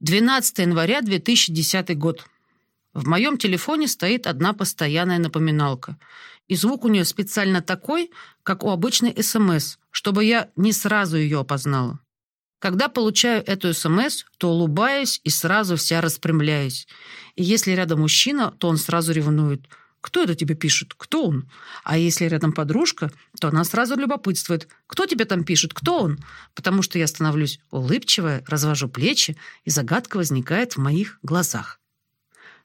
12 января 2010 год. В моем телефоне стоит одна постоянная напоминалка. И звук у нее специально такой, как у обычной СМС, чтобы я не сразу ее опознала. Когда получаю эту СМС, то улыбаюсь и сразу вся распрямляюсь. И если рядом мужчина, то он сразу ревнует. Кто это тебе пишет? Кто он? А если рядом подружка, то она сразу любопытствует. Кто тебе там пишет? Кто он? Потому что я становлюсь улыбчивая, развожу плечи, и загадка возникает в моих глазах.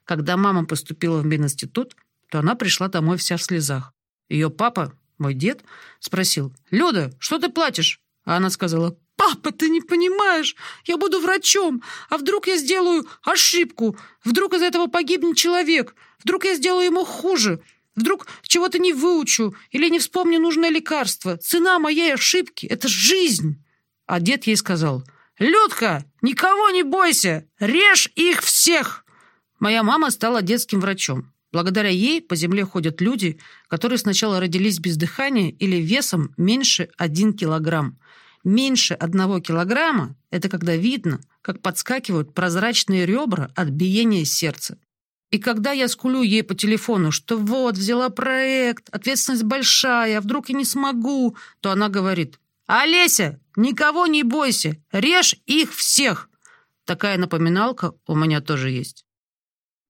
Когда мама поступила в Мининститут, то она пришла домой вся в слезах. Ее папа, мой дед, спросил, «Люда, что ты платишь?» А она сказала, «Папа, ты не понимаешь, я буду врачом, а вдруг я сделаю ошибку, вдруг из-за этого погибнет человек, вдруг я сделаю ему хуже, вдруг чего-то не выучу или не вспомню нужное лекарство. Цена моей ошибки — это жизнь». А дед ей сказал, «Людка, никого не бойся, режь их всех!» Моя мама стала детским врачом. Благодаря ей по земле ходят люди, которые сначала родились без дыхания или весом меньше 1 килограмм. Меньше одного килограмма – это когда видно, как подскакивают прозрачные ребра от биения сердца. И когда я скулю ей по телефону, что вот, взяла проект, ответственность большая, а вдруг я не смогу, то она говорит, «Олеся, никого не бойся, режь их всех!» Такая напоминалка у меня тоже есть.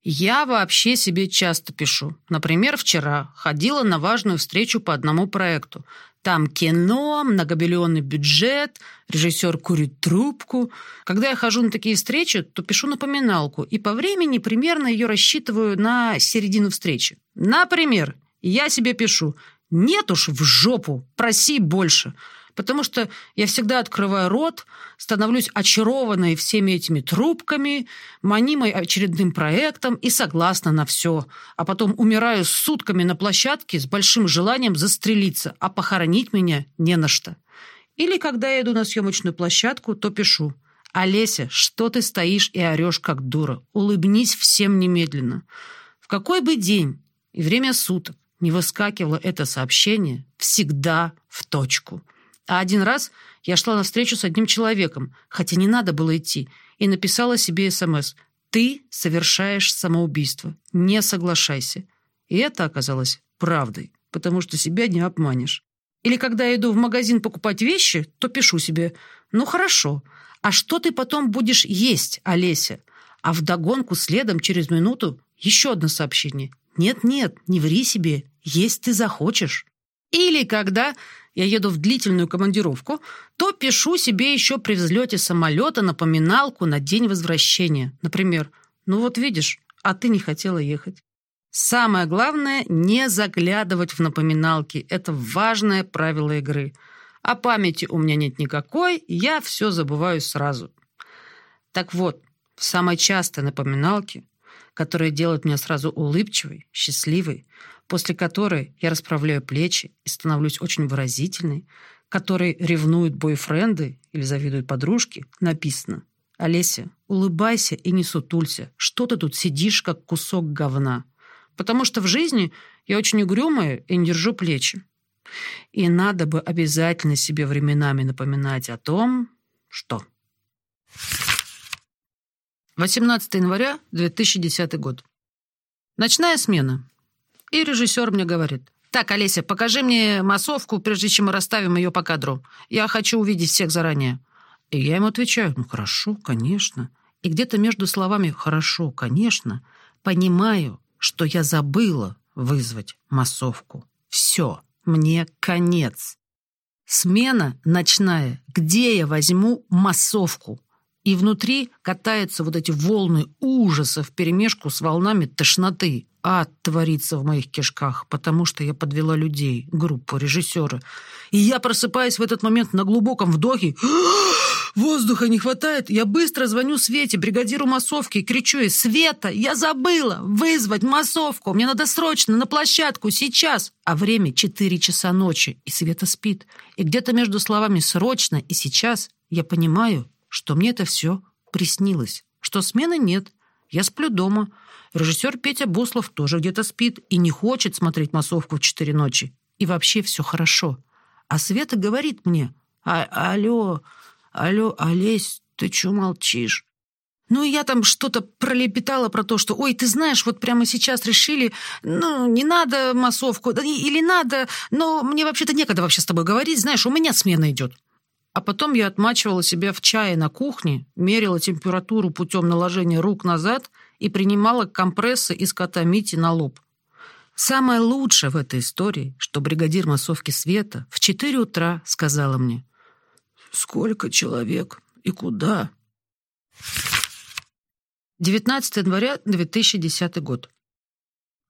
Я вообще себе часто пишу. Например, вчера ходила на важную встречу по одному проекту. Там кино, многобиллионный бюджет, режиссер курит трубку. Когда я хожу на такие встречи, то пишу напоминалку, и по времени примерно ее рассчитываю на середину встречи. Например, я себе пишу «Нет уж, в жопу, проси больше» потому что я всегда открываю рот, становлюсь очарованной всеми этими трубками, манимой очередным проектом и согласна на все, а потом умираю сутками на площадке с большим желанием застрелиться, а похоронить меня не на что. Или когда я иду на съемочную площадку, то пишу «Олеся, что ты стоишь и орешь, как дура? Улыбнись всем немедленно». В какой бы день и время суток не выскакивало это сообщение, всегда в точку. А один раз я шла на встречу с одним человеком, хотя не надо было идти, и написала себе СМС «Ты совершаешь самоубийство. Не соглашайся». И это оказалось правдой, потому что себя не обманешь. Или когда я иду в магазин покупать вещи, то пишу себе «Ну хорошо, а что ты потом будешь есть, Олеся?» А вдогонку следом через минуту еще одно сообщение «Нет-нет, не ври себе, есть ты захочешь». Или когда я еду в длительную командировку, то пишу себе еще при взлете самолета напоминалку на день возвращения. Например, «Ну вот видишь, а ты не хотела ехать». Самое главное – не заглядывать в напоминалки. Это важное правило игры. А памяти у меня нет никакой, я все забываю сразу. Так вот, в самой частой напоминалке, которая делает меня сразу улыбчивой, счастливой, после которой я расправляю плечи и становлюсь очень выразительной, которой ревнуют бойфренды или завидуют подружки, написано «Олеся, улыбайся и не сутулься. Что ты тут сидишь, как кусок говна?» Потому что в жизни я очень угрюмая и не держу плечи. И надо бы обязательно себе временами напоминать о том, что... 18 января 2010 год. Ночная смена. И режиссер мне говорит, «Так, Олеся, покажи мне массовку, прежде чем мы расставим ее по кадру. Я хочу увидеть всех заранее». И я ему отвечаю, «Ну, хорошо, конечно». И где-то между словами «хорошо, конечно» понимаю, что я забыла вызвать массовку. Все, мне конец. Смена ночная. Где я возьму массовку? И внутри катаются вот эти волны ужаса вперемешку с волнами тошноты ад творится в моих кишках, потому что я подвела людей, группу, режиссера. И я просыпаюсь в этот момент на глубоком вдохе. Воздуха не хватает. Я быстро звоню Свете, бригадиру массовки, и кричу ей, «Света, я забыла вызвать массовку. Мне надо срочно на площадку, сейчас». А время 4 часа ночи, и Света спит. И где-то между словами «срочно» и «сейчас» я понимаю, что мне это все приснилось, что смены нет. Я сплю дома, Режиссер Петя Буслов тоже где-то спит и не хочет смотреть массовку в четыре ночи. И вообще все хорошо. А Света говорит мне, а, «Алло, алло, Олесь, ты чё молчишь?» Ну, и я там что-то пролепетала про то, что, ой, ты знаешь, вот прямо сейчас решили, ну, не надо массовку, или надо, но мне вообще-то некогда вообще с тобой говорить, знаешь, у меня смена идет. А потом я отмачивала себя в чае на кухне, мерила температуру путем наложения рук назад и принимала компрессы из кота Мити на лоб. Самое лучшее в этой истории, что бригадир массовки Света в 4 утра сказала мне «Сколько человек и куда?» 19 января 2010 год.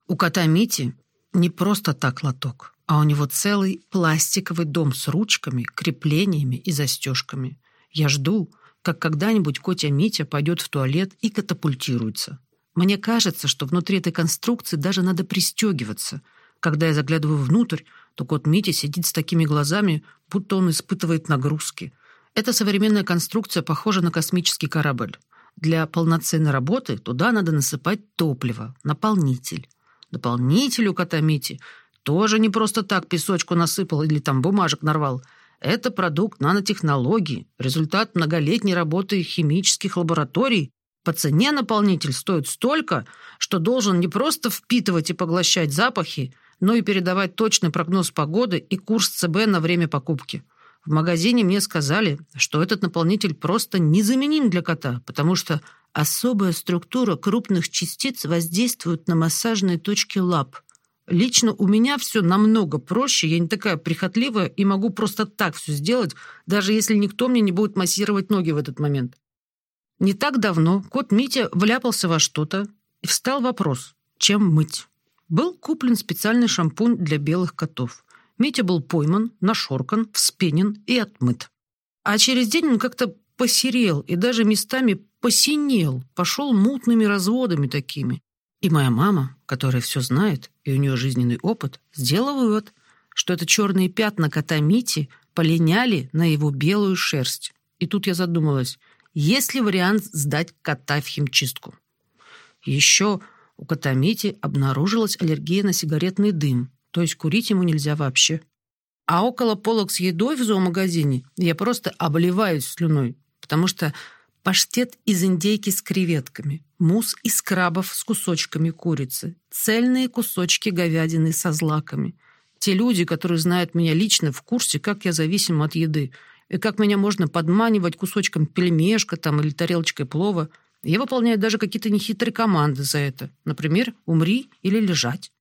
У кота Мити не просто так лоток, а у него целый пластиковый дом с ручками, креплениями и застежками. Я жду, как когда-нибудь котя Митя пойдет в туалет и катапультируется. Мне кажется, что внутри этой конструкции даже надо пристегиваться. Когда я заглядываю внутрь, то кот Митя сидит с такими глазами, будто он испытывает нагрузки. Эта современная конструкция похожа на космический корабль. Для полноценной работы туда надо насыпать топливо, наполнитель. Наполнитель у кота Мити тоже не просто так песочку насыпал или там бумажек нарвал. Это продукт нанотехнологии, результат многолетней работы химических лабораторий по цене наполнитель стоит столько, что должен не просто впитывать и поглощать запахи, но и передавать точный прогноз погоды и курс ЦБ на время покупки. В магазине мне сказали, что этот наполнитель просто незаменим для кота, потому что особая структура крупных частиц воздействует на массажные точки лап. Лично у меня все намного проще, я не такая прихотливая и могу просто так все сделать, даже если никто мне не будет массировать ноги в этот момент. Не так давно кот Митя вляпался во что-то, и встал вопрос, чем мыть. Был куплен специальный шампунь для белых котов. Митя был пойман, нашоркан, вспенен и отмыт. А через день он как-то посерел и даже местами посинел, пошел мутными разводами такими. И моя мама, которая все знает, и у нее жизненный опыт, сделала вывод, что это черные пятна кота Мити полиняли на его белую шерсть. И тут я задумалась – есть ли вариант сдать кота в химчистку? Еще у кота Мити обнаружилась аллергия на сигаретный дым, то есть курить ему нельзя вообще. А около полок с едой в зоомагазине я просто обливаюсь слюной, потому что паштет из индейки с креветками, мусс из крабов с кусочками курицы, цельные кусочки говядины со злаками. Те люди, которые знают меня лично, в курсе, как я зависим от еды – и как меня можно подманивать кусочком пельмешка там или тарелочкой плова. Я выполняю даже какие-то нехитрые команды за это. Например, «умри» или «лежать».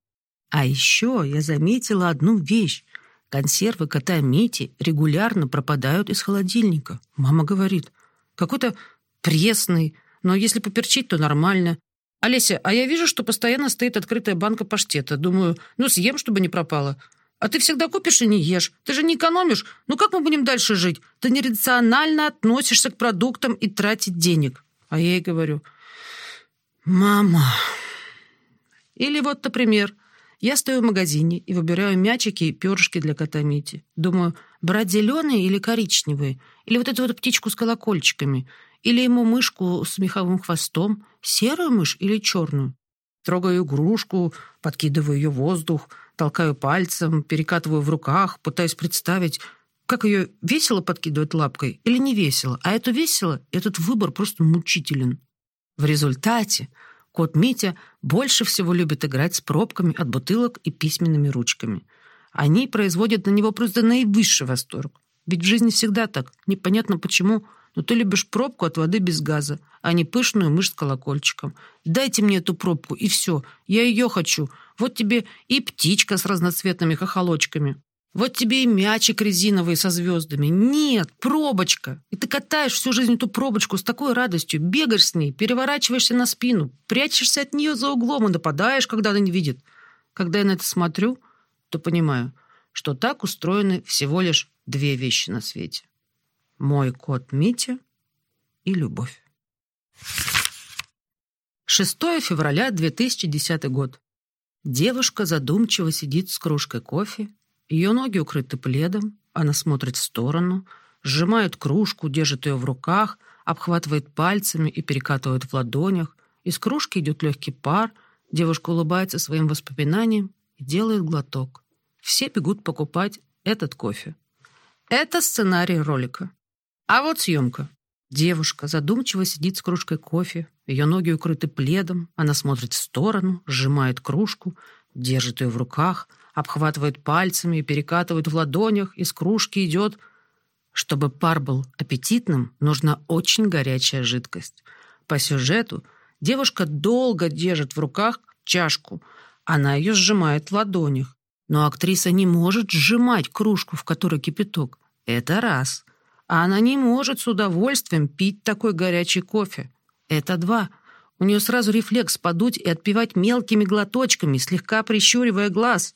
А еще я заметила одну вещь. Консервы кота Мити регулярно пропадают из холодильника. Мама говорит, какой-то пресный, но если поперчить, то нормально. Олеся, а я вижу, что постоянно стоит открытая банка паштета. Думаю, ну съем, чтобы не пропало. А ты всегда купишь и не ешь. Ты же не экономишь. Ну как мы будем дальше жить? Ты нерационально относишься к продуктам и тратить денег. А я ей говорю, мама. Или вот, например, я стою в магазине и выбираю мячики и перышки для кота Мити. Думаю, брать зеленые или коричневые? Или вот эту вот птичку с колокольчиками? Или ему мышку с меховым хвостом? Серую мышь или черную? Трогаю игрушку, подкидываю ее в воздух — толкаю пальцем, перекатываю в руках, пытаюсь представить, как ее весело подкидывать лапкой или не весело. А это весело, этот выбор просто мучителен. В результате кот Митя больше всего любит играть с пробками от бутылок и письменными ручками. Они производят на него просто наивысший восторг. Ведь в жизни всегда так. Непонятно почему, но ты любишь пробку от воды без газа, а не пышную мышь с колокольчиком. Дайте мне эту пробку, и все. Я ее хочу. Вот тебе и птичка с разноцветными хохолочками. Вот тебе и мячик резиновый со звездами. Нет, пробочка. И ты катаешь всю жизнь эту пробочку с такой радостью, бегаешь с ней, переворачиваешься на спину, прячешься от нее за углом и нападаешь, когда она не видит. Когда я на это смотрю, то понимаю, что так устроены всего лишь две вещи на свете. Мой кот Митя и любовь. 6 февраля 2010 год. Девушка задумчиво сидит с кружкой кофе, ее ноги укрыты пледом, она смотрит в сторону, сжимает кружку, держит ее в руках, обхватывает пальцами и перекатывает в ладонях. Из кружки идет легкий пар, девушка улыбается своим воспоминаниям и делает глоток. Все бегут покупать этот кофе. Это сценарий ролика. А вот съемка. Девушка задумчиво сидит с кружкой кофе, ее ноги укрыты пледом, она смотрит в сторону, сжимает кружку, держит ее в руках, обхватывает пальцами и перекатывает в ладонях, из кружки идет. Чтобы пар был аппетитным, нужна очень горячая жидкость. По сюжету девушка долго держит в руках чашку, она ее сжимает в ладонях. Но актриса не может сжимать кружку, в которой кипяток. Это раз. А она не может с удовольствием пить такой горячий кофе. Это два. У нее сразу рефлекс подуть и отпивать мелкими глоточками, слегка прищуривая глаз.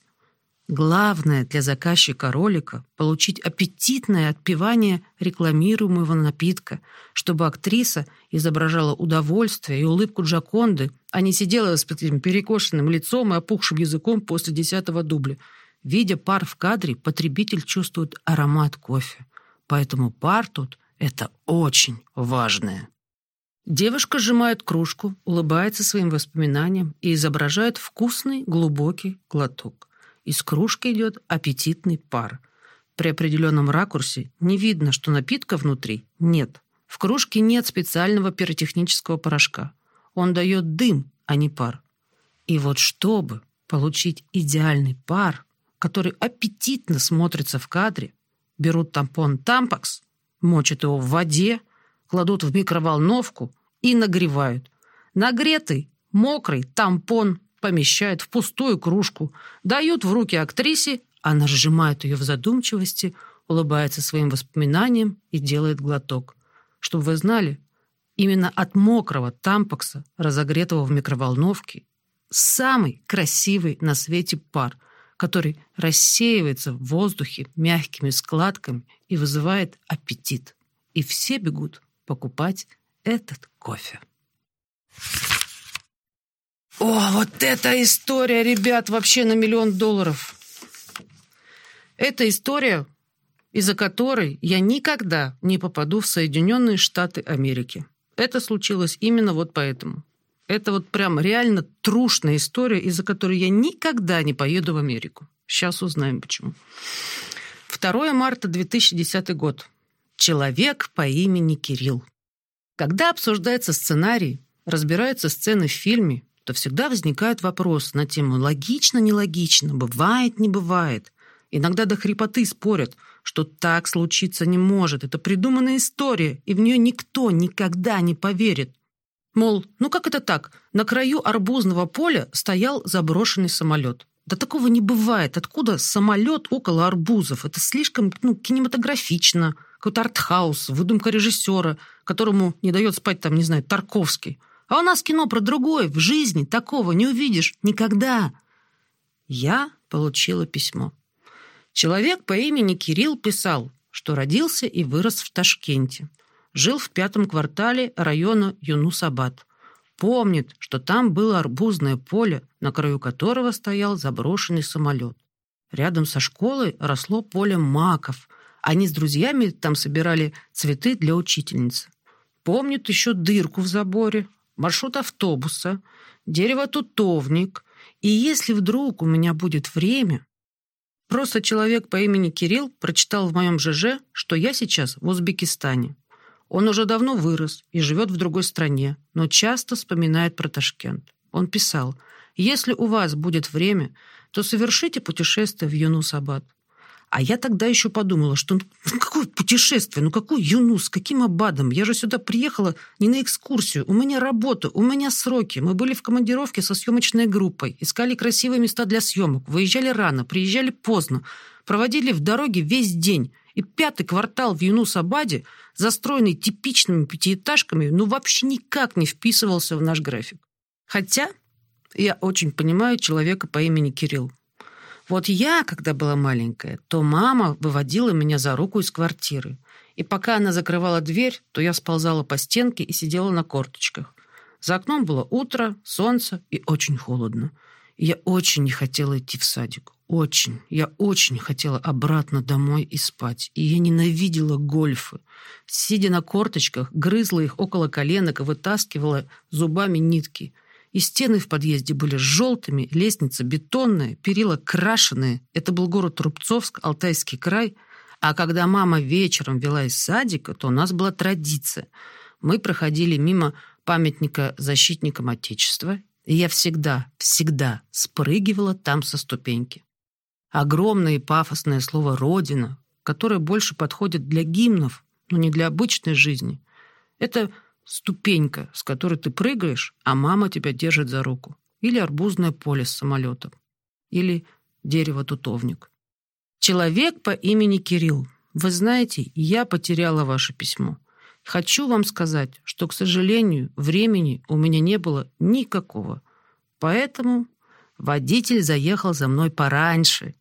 Главное для заказчика ролика — получить аппетитное отпивание рекламируемого напитка, чтобы актриса изображала удовольствие и улыбку Джаконды, а не сидела с перекошенным лицом и опухшим языком после десятого дубля. Видя пар в кадре, потребитель чувствует аромат кофе. Поэтому пар тут — это очень важное. Девушка сжимает кружку, улыбается своим воспоминаниям и изображает вкусный глубокий глоток. Из кружки идет аппетитный пар. При определенном ракурсе не видно, что напитка внутри нет. В кружке нет специального пиротехнического порошка. Он дает дым, а не пар. И вот чтобы получить идеальный пар, который аппетитно смотрится в кадре, берут тампон «Тампакс», мочат его в воде, кладут в микроволновку и нагревают. Нагретый, мокрый тампон помещают в пустую кружку, дают в руки актрисе, она сжимает ее в задумчивости, улыбается своим воспоминаниям и делает глоток. Чтобы вы знали, именно от мокрого тампокса, разогретого в микроволновке, самый красивый на свете пар, который рассеивается в воздухе мягкими складками и вызывает аппетит. И все бегут покупать этот кофе. О, вот эта история, ребят, вообще на миллион долларов. Это история, из-за которой я никогда не попаду в Соединенные Штаты Америки. Это случилось именно вот поэтому. Это вот прям реально трушная история, из-за которой я никогда не поеду в Америку. Сейчас узнаем, почему. 2 марта 2010 год. Человек по имени Кирилл. Когда обсуждается сценарий, разбираются сцены в фильме, то всегда возникает вопрос на тему логично, нелогично, бывает, не бывает. Иногда до хрипоты спорят, что так случиться не может. Это придуманная история, и в нее никто никогда не поверит. Мол, ну как это так? На краю арбузного поля стоял заброшенный самолет. Да такого не бывает. Откуда самолет около арбузов? Это слишком ну, кинематографично. Какой-то артхаус, выдумка режиссера, которому не дает спать, там, не знаю, Тарковский. А у нас кино про другое. В жизни такого не увидишь никогда. Я получила письмо. Человек по имени Кирилл писал, что родился и вырос в Ташкенте. Жил в пятом квартале района Юнус-Абад. Помнит, что там было арбузное поле, на краю которого стоял заброшенный самолет. Рядом со школой росло поле маков. Они с друзьями там собирали цветы для учительницы. Помнит еще дырку в заборе, маршрут автобуса, дерево-тутовник. И если вдруг у меня будет время... Просто человек по имени Кирилл прочитал в моем ЖЖ, что я сейчас в Узбекистане. Он уже давно вырос и живет в другой стране, но часто вспоминает про Ташкент. Он писал, «Если у вас будет время, то совершите путешествие в Юнус-Абад. А я тогда еще подумала, что ну, ну какое путешествие, ну какой Юнус, каким Абадом? Я же сюда приехала не на экскурсию, у меня работа, у меня сроки. Мы были в командировке со съемочной группой, искали красивые места для съемок, выезжали рано, приезжали поздно, проводили в дороге весь день. И пятый квартал в Юнус-Абаде, застроенный типичными пятиэтажками, ну вообще никак не вписывался в наш график. Хотя я очень понимаю человека по имени Кирилл. Вот я, когда была маленькая, то мама выводила меня за руку из квартиры. И пока она закрывала дверь, то я сползала по стенке и сидела на корточках. За окном было утро, солнце и очень холодно. И я очень не хотела идти в садик. Очень. Я очень хотела обратно домой и спать. И я ненавидела гольфы. Сидя на корточках, грызла их около коленок и вытаскивала зубами нитки – и стены в подъезде были желтыми, лестница бетонная, перила крашеные. Это был город Рубцовск, Алтайский край. А когда мама вечером вела из садика, то у нас была традиция. Мы проходили мимо памятника защитникам Отечества, и я всегда, всегда спрыгивала там со ступеньки. Огромное и пафосное слово «родина», которое больше подходит для гимнов, но не для обычной жизни. Это ступенька, с которой ты прыгаешь, а мама тебя держит за руку. Или арбузное поле с самолетом. Или дерево-тутовник. Человек по имени Кирилл. Вы знаете, я потеряла ваше письмо. Хочу вам сказать, что, к сожалению, времени у меня не было никакого. Поэтому водитель заехал за мной пораньше,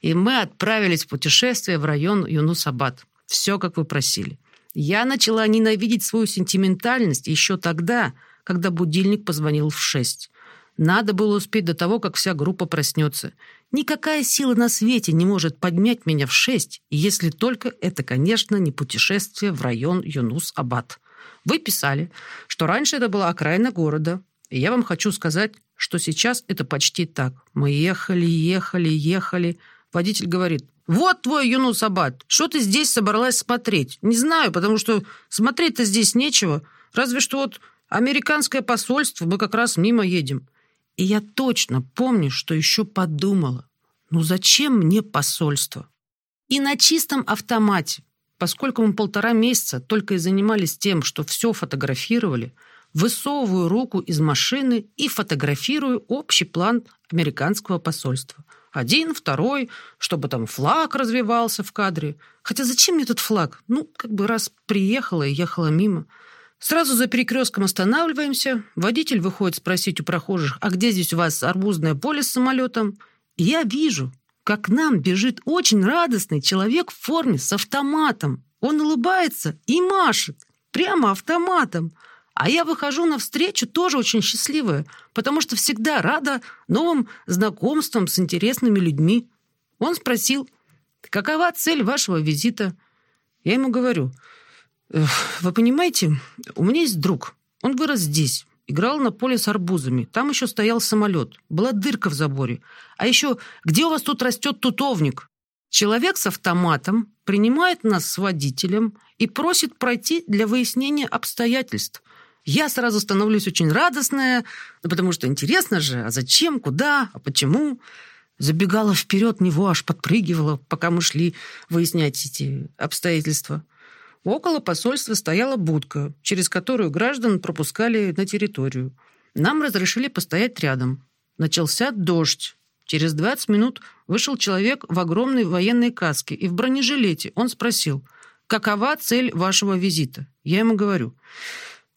и мы отправились в путешествие в район Юнус-Абад. Все, как вы просили. Я начала ненавидеть свою сентиментальность еще тогда, когда будильник позвонил в шесть. Надо было успеть до того, как вся группа проснется. Никакая сила на свете не может поднять меня в шесть, если только это, конечно, не путешествие в район Юнус-Абад. Вы писали, что раньше это была окраина города, и я вам хочу сказать, что сейчас это почти так. Мы ехали, ехали, ехали. Водитель говорит, вот твой Юнус-Абад, что ты здесь собралась смотреть? Не знаю, потому что смотреть-то здесь нечего, разве что вот американское посольство, мы как раз мимо едем. И я точно помню, что еще подумала. Ну зачем мне посольство? И на чистом автомате, поскольку мы полтора месяца только и занимались тем, что все фотографировали, высовываю руку из машины и фотографирую общий план американского посольства. Один, второй, чтобы там флаг развивался в кадре. Хотя зачем мне этот флаг? Ну, как бы раз приехала и ехала мимо – Сразу за перекрестком останавливаемся. Водитель выходит спросить у прохожих, а где здесь у вас арбузное поле с самолетом? И я вижу, как к нам бежит очень радостный человек в форме с автоматом. Он улыбается и машет. Прямо автоматом. А я выхожу навстречу тоже очень счастливая, потому что всегда рада новым знакомствам с интересными людьми. Он спросил, какова цель вашего визита? Я ему говорю – вы понимаете, у меня есть друг. Он вырос здесь. Играл на поле с арбузами. Там еще стоял самолет. Была дырка в заборе. А еще, где у вас тут растет тутовник? Человек с автоматом принимает нас с водителем и просит пройти для выяснения обстоятельств. Я сразу становлюсь очень радостная, ну, потому что интересно же, а зачем, куда, а почему? Забегала вперед него, аж подпрыгивала, пока мы шли выяснять эти обстоятельства. Около посольства стояла будка, через которую граждан пропускали на территорию. Нам разрешили постоять рядом. Начался дождь. Через 20 минут вышел человек в огромной военной каске и в бронежилете. Он спросил, какова цель вашего визита? Я ему говорю,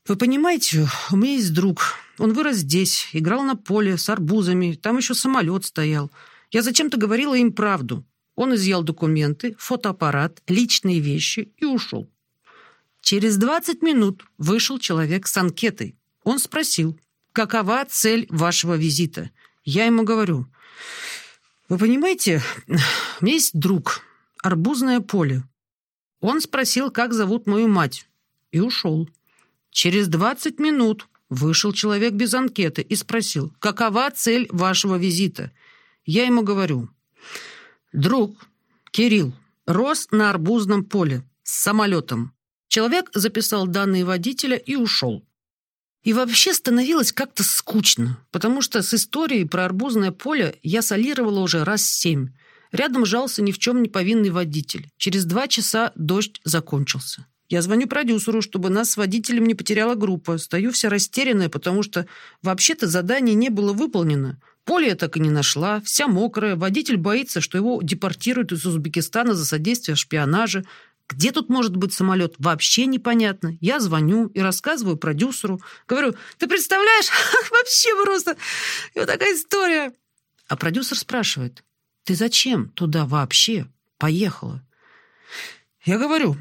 вы понимаете, у меня есть друг. Он вырос здесь, играл на поле с арбузами, там еще самолет стоял. Я зачем-то говорила им правду. Он изъял документы, фотоаппарат, личные вещи и ушел. Через 20 минут вышел человек с анкетой. Он спросил, какова цель вашего визита? Я ему говорю, вы понимаете, у меня есть друг, арбузное поле. Он спросил, как зовут мою мать, и ушел. Через 20 минут вышел человек без анкеты и спросил, какова цель вашего визита? Я ему говорю, друг, Кирилл, рос на арбузном поле с самолетом. Человек записал данные водителя и ушел. И вообще становилось как-то скучно, потому что с историей про арбузное поле я солировала уже раз семь. Рядом жался ни в чем не повинный водитель. Через два часа дождь закончился. Я звоню продюсеру, чтобы нас с водителем не потеряла группа. Стою вся растерянная, потому что вообще-то задание не было выполнено. Поле я так и не нашла, вся мокрая. Водитель боится, что его депортируют из Узбекистана за содействие шпионажа. Где тут может быть самолет, вообще непонятно. Я звоню и рассказываю продюсеру. Говорю, ты представляешь, вообще просто вот такая история. А продюсер спрашивает, ты зачем туда вообще поехала? Я говорю,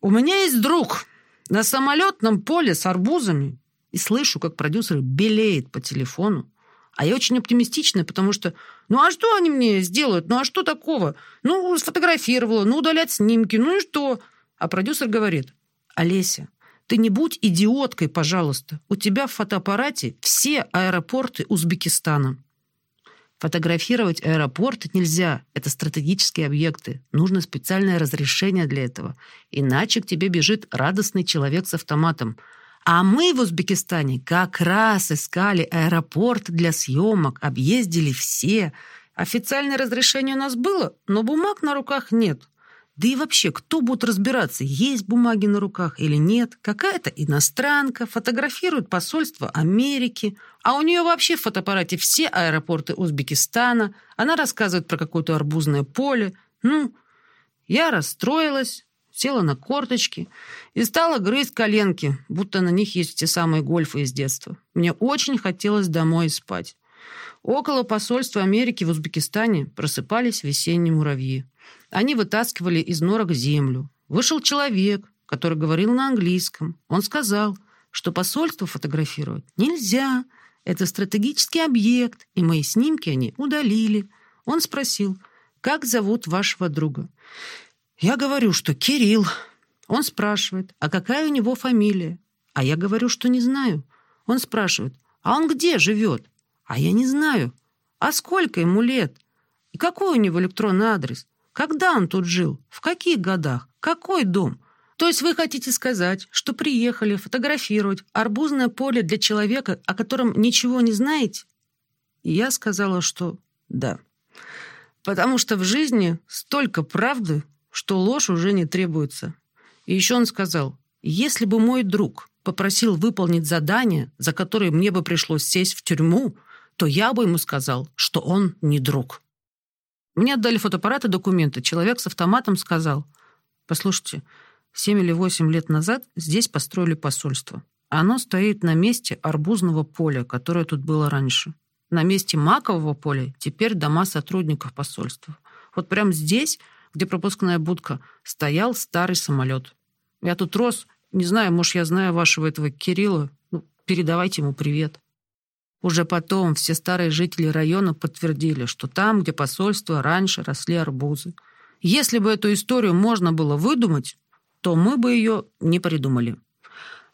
у меня есть друг на самолетном поле с арбузами. И слышу, как продюсер белеет по телефону. А я очень оптимистичная, потому что, ну а что они мне сделают? Ну а что такого? Ну, сфотографировала, ну удалять снимки, ну и что? А продюсер говорит, Олеся, ты не будь идиоткой, пожалуйста. У тебя в фотоаппарате все аэропорты Узбекистана. Фотографировать аэропорт нельзя. Это стратегические объекты. Нужно специальное разрешение для этого. Иначе к тебе бежит радостный человек с автоматом. А мы в Узбекистане как раз искали аэропорт для съемок, объездили все. Официальное разрешение у нас было, но бумаг на руках нет. Да и вообще, кто будет разбираться, есть бумаги на руках или нет? Какая-то иностранка фотографирует посольство Америки, а у нее вообще в фотоаппарате все аэропорты Узбекистана. Она рассказывает про какое-то арбузное поле. Ну, я расстроилась, села на корточки и стала грызть коленки, будто на них есть те самые гольфы из детства. Мне очень хотелось домой спать. Около посольства Америки в Узбекистане просыпались весенние муравьи. Они вытаскивали из норок землю. Вышел человек, который говорил на английском. Он сказал, что посольство фотографировать нельзя. Это стратегический объект, и мои снимки они удалили. Он спросил, как зовут вашего друга? Я говорю, что Кирилл. Он спрашивает, а какая у него фамилия? А я говорю, что не знаю. Он спрашивает, а он где живет? А я не знаю. А сколько ему лет? И какой у него электронный адрес? Когда он тут жил? В каких годах? Какой дом? То есть вы хотите сказать, что приехали фотографировать арбузное поле для человека, о котором ничего не знаете? И я сказала, что да. Потому что в жизни столько правды, что ложь уже не требуется. И еще он сказал, если бы мой друг попросил выполнить задание, за которое мне бы пришлось сесть в тюрьму, то я бы ему сказал, что он не друг. Мне отдали фотоаппарат и документы. Человек с автоматом сказал, послушайте, семь или восемь лет назад здесь построили посольство. Оно стоит на месте арбузного поля, которое тут было раньше. На месте макового поля теперь дома сотрудников посольства. Вот прямо здесь, где пропускная будка, стоял старый самолет. Я тут рос, не знаю, может, я знаю вашего этого Кирилла. Ну, передавайте ему привет. Уже потом все старые жители района подтвердили, что там, где посольство, раньше росли арбузы. Если бы эту историю можно было выдумать, то мы бы ее не придумали.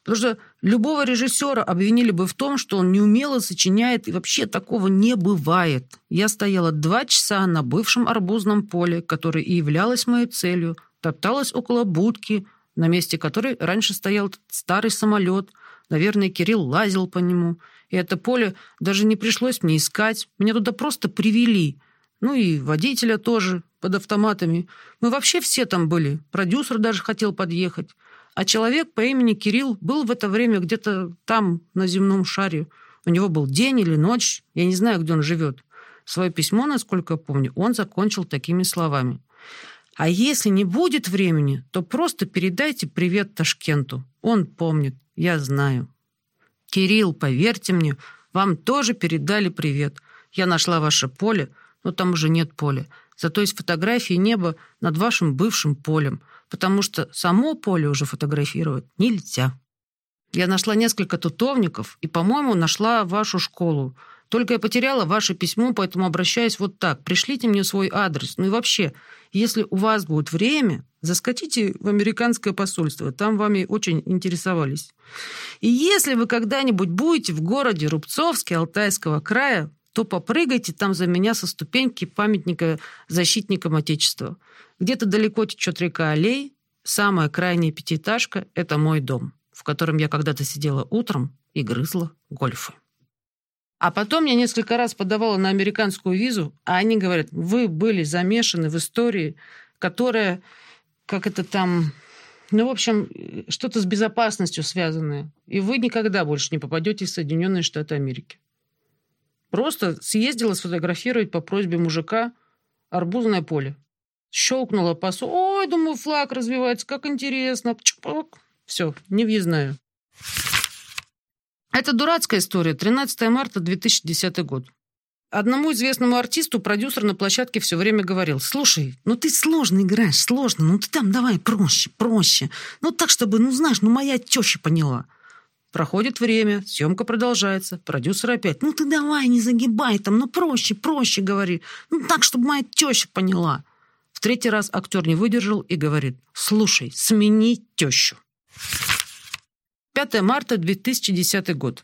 Потому что любого режиссера обвинили бы в том, что он неумело сочиняет, и вообще такого не бывает. Я стояла два часа на бывшем арбузном поле, которое и являлось моей целью, топталась около будки, на месте которой раньше стоял старый самолет. Наверное, Кирилл лазил по нему – и это поле даже не пришлось мне искать. Меня туда просто привели. Ну и водителя тоже под автоматами. Мы вообще все там были. Продюсер даже хотел подъехать. А человек по имени Кирилл был в это время где-то там, на земном шаре. У него был день или ночь. Я не знаю, где он живет. Свое письмо, насколько я помню, он закончил такими словами. А если не будет времени, то просто передайте привет Ташкенту. Он помнит, я знаю. «Кирилл, поверьте мне, вам тоже передали привет. Я нашла ваше поле, но там уже нет поля. Зато есть фотографии неба над вашим бывшим полем, потому что само поле уже фотографировать нельзя. Я нашла несколько тутовников и, по-моему, нашла вашу школу. Только я потеряла ваше письмо, поэтому обращаюсь вот так. Пришлите мне свой адрес. Ну и вообще, если у вас будет время, заскочите в американское посольство. Там вами очень интересовались. И если вы когда-нибудь будете в городе Рубцовске Алтайского края, то попрыгайте там за меня со ступеньки памятника защитникам Отечества. Где-то далеко течет река Алей, самая крайняя пятиэтажка – это мой дом, в котором я когда-то сидела утром и грызла гольфы. А потом я несколько раз подавала на американскую визу, а они говорят, вы были замешаны в истории, которая, как это там, ну, в общем, что-то с безопасностью связанное. И вы никогда больше не попадете в Соединенные Штаты Америки. Просто съездила сфотографировать по просьбе мужика арбузное поле. Щелкнула по су. Ой, думаю, флаг развивается, как интересно. Все, не въездная. Это дурацкая история. 13 марта 2010 год. Одному известному артисту продюсер на площадке все время говорил, слушай, ну ты сложно играешь, сложно, ну ты там давай проще, проще. Ну так, чтобы, ну знаешь, ну моя теща поняла. Проходит время, съемка продолжается. Продюсер опять, ну ты давай, не загибай там, ну проще, проще, говори. Ну так, чтобы моя теща поняла. В третий раз актер не выдержал и говорит, слушай, смени тещу. 5 марта 2010 год.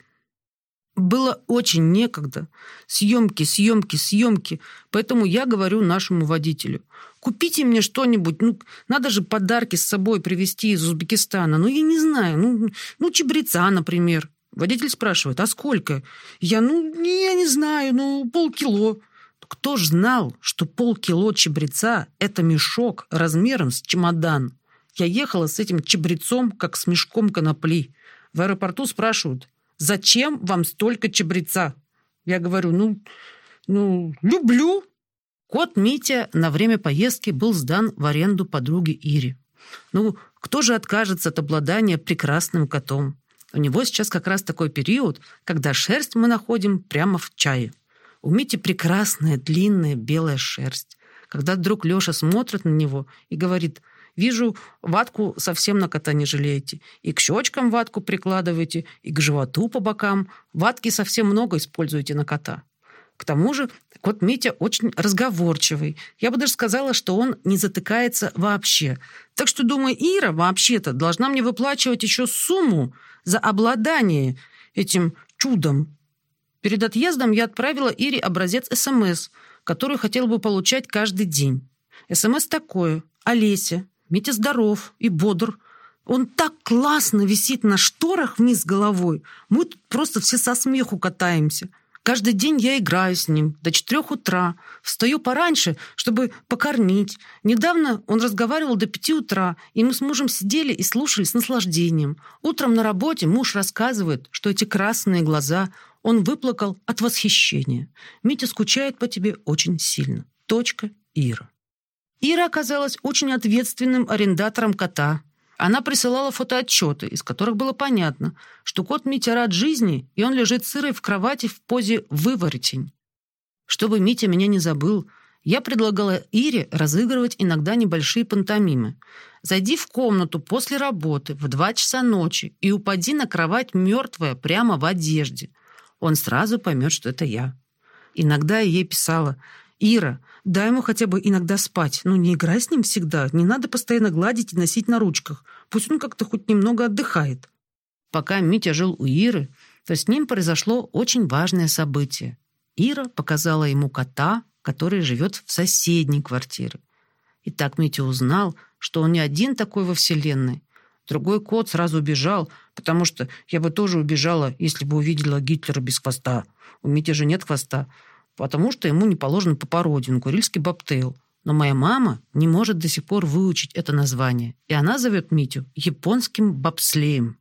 Было очень некогда. Съемки, съемки, съемки. Поэтому я говорю нашему водителю. Купите мне что-нибудь. Ну, надо же подарки с собой привезти из Узбекистана. Ну, я не знаю. Ну, ну чебреца, например. Водитель спрашивает, а сколько? Я, ну, я не знаю, ну, полкило. Кто ж знал, что полкило чебреца – это мешок размером с чемодан? Я ехала с этим чебрецом, как с мешком конопли. В аэропорту спрашивают, зачем вам столько чебреца? Я говорю, ну, ну, люблю. Кот Митя на время поездки был сдан в аренду подруге Ире. Ну, кто же откажется от обладания прекрасным котом? У него сейчас как раз такой период, когда шерсть мы находим прямо в чае. У Мити прекрасная длинная белая шерсть. Когда вдруг Леша смотрит на него и говорит, «Вижу, ватку совсем на кота не жалеете. И к щечкам ватку прикладываете, и к животу по бокам. Ватки совсем много используете на кота». К тому же кот Митя очень разговорчивый. Я бы даже сказала, что он не затыкается вообще. Так что, думаю, Ира вообще-то должна мне выплачивать еще сумму за обладание этим чудом. Перед отъездом я отправила Ире образец СМС, который хотела бы получать каждый день. СМС такое. «Олеся, Митя здоров и бодр. Он так классно висит на шторах вниз головой. Мы тут просто все со смеху катаемся. Каждый день я играю с ним до четырех утра. Встаю пораньше, чтобы покормить. Недавно он разговаривал до пяти утра, и мы с мужем сидели и слушали с наслаждением. Утром на работе муж рассказывает, что эти красные глаза он выплакал от восхищения. Митя скучает по тебе очень сильно. Точка. Ира. Ира оказалась очень ответственным арендатором кота. Она присылала фотоотчеты, из которых было понятно, что кот Митя рад жизни, и он лежит сырой в кровати в позе выворотень. Чтобы Митя меня не забыл, я предлагала Ире разыгрывать иногда небольшие пантомимы. Зайди в комнату после работы в два часа ночи и упади на кровать мертвая прямо в одежде. Он сразу поймет, что это я. Иногда я ей писала «Ира, Дай ему хотя бы иногда спать. Ну, не играй с ним всегда. Не надо постоянно гладить и носить на ручках. Пусть он как-то хоть немного отдыхает. Пока Митя жил у Иры, то с ним произошло очень важное событие. Ира показала ему кота, который живет в соседней квартире. И так Митя узнал, что он не один такой во Вселенной. Другой кот сразу убежал, потому что я бы тоже убежала, если бы увидела Гитлера без хвоста. У Мити же нет хвоста потому что ему не положено по породе, он курильский бобтейл. Но моя мама не может до сих пор выучить это название, и она зовет Митю японским бобслеем.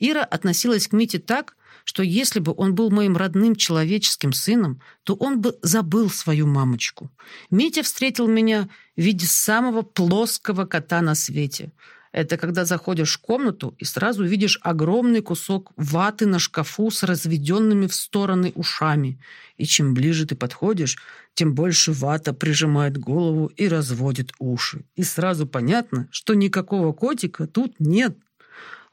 Ира относилась к Мите так, что если бы он был моим родным человеческим сыном, то он бы забыл свою мамочку. Митя встретил меня в виде самого плоского кота на свете – это когда заходишь в комнату и сразу видишь огромный кусок ваты на шкафу с разведенными в стороны ушами. И чем ближе ты подходишь, тем больше вата прижимает голову и разводит уши. И сразу понятно, что никакого котика тут нет.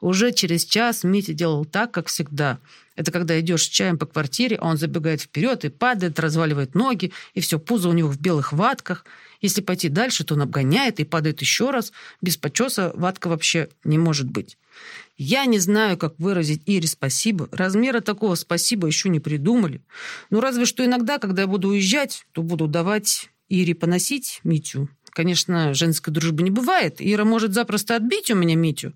Уже через час Митя делал так, как всегда. Это когда идешь с чаем по квартире, а он забегает вперед и падает, разваливает ноги, и все пузо у него в белых ватках – если пойти дальше, то он обгоняет и падает еще раз. Без почеса ватка вообще не может быть. Я не знаю, как выразить Ире спасибо. Размера такого спасибо еще не придумали. Ну, разве что иногда, когда я буду уезжать, то буду давать Ире поносить Митю. Конечно, женской дружбы не бывает. Ира может запросто отбить у меня Митю.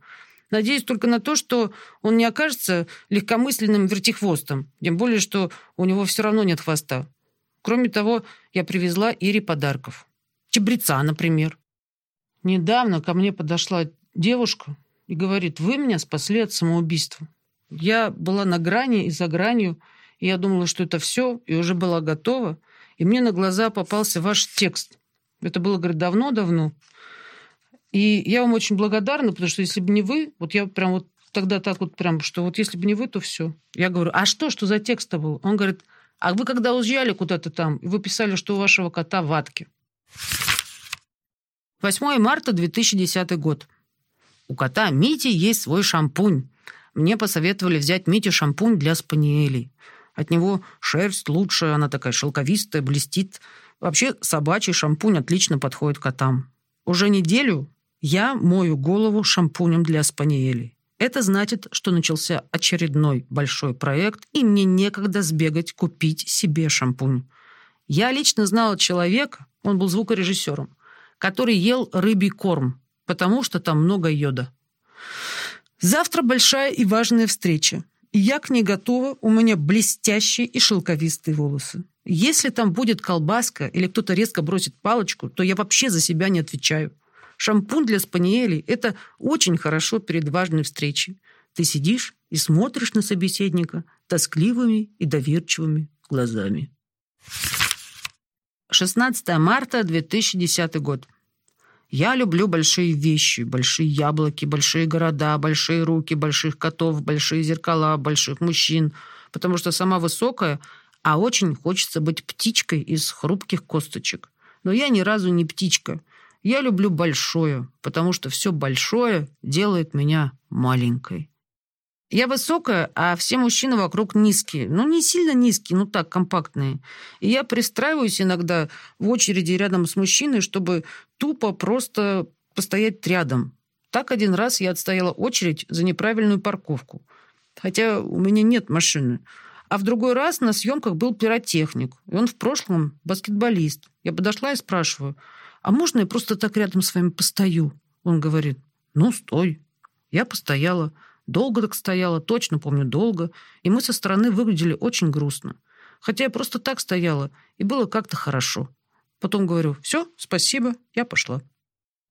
Надеюсь только на то, что он не окажется легкомысленным вертихвостом. Тем более, что у него все равно нет хвоста. Кроме того, я привезла Ире подарков чабреца, например. Недавно ко мне подошла девушка и говорит, вы меня спасли от самоубийства. Я была на грани и за гранью, и я думала, что это все, и уже была готова. И мне на глаза попался ваш текст. Это было, говорит, давно-давно. И я вам очень благодарна, потому что если бы не вы, вот я прям вот тогда так вот прям, что вот если бы не вы, то все. Я говорю, а что, что за текст-то был? Он говорит, а вы когда уезжали куда-то там, вы писали, что у вашего кота ватки. 8 марта 2010 год. У кота Мити есть свой шампунь. Мне посоветовали взять Мите шампунь для спаниелей. От него шерсть лучше, она такая шелковистая, блестит. Вообще собачий шампунь отлично подходит котам. Уже неделю я мою голову шампунем для спаниелей. Это значит, что начался очередной большой проект, и мне некогда сбегать купить себе шампунь. Я лично знала человека, он был звукорежиссером, который ел рыбий корм, потому что там много йода. Завтра большая и важная встреча. Я к ней готова, у меня блестящие и шелковистые волосы. Если там будет колбаска или кто-то резко бросит палочку, то я вообще за себя не отвечаю. Шампунь для спаниелей – это очень хорошо перед важной встречей. Ты сидишь и смотришь на собеседника тоскливыми и доверчивыми глазами. 16 марта 2010 год. Я люблю большие вещи, большие яблоки, большие города, большие руки, больших котов, большие зеркала, больших мужчин, потому что сама высокая, а очень хочется быть птичкой из хрупких косточек. Но я ни разу не птичка. Я люблю большое, потому что все большое делает меня маленькой. Я высокая, а все мужчины вокруг низкие. Ну, не сильно низкие, ну так, компактные. И я пристраиваюсь иногда в очереди рядом с мужчиной, чтобы тупо просто постоять рядом. Так один раз я отстояла очередь за неправильную парковку. Хотя у меня нет машины. А в другой раз на съемках был пиротехник. И он в прошлом баскетболист. Я подошла и спрашиваю, а можно я просто так рядом с вами постою? Он говорит, ну, стой. Я постояла. Долго так стояла, точно помню, долго. И мы со стороны выглядели очень грустно. Хотя я просто так стояла, и было как-то хорошо. Потом говорю, все, спасибо, я пошла.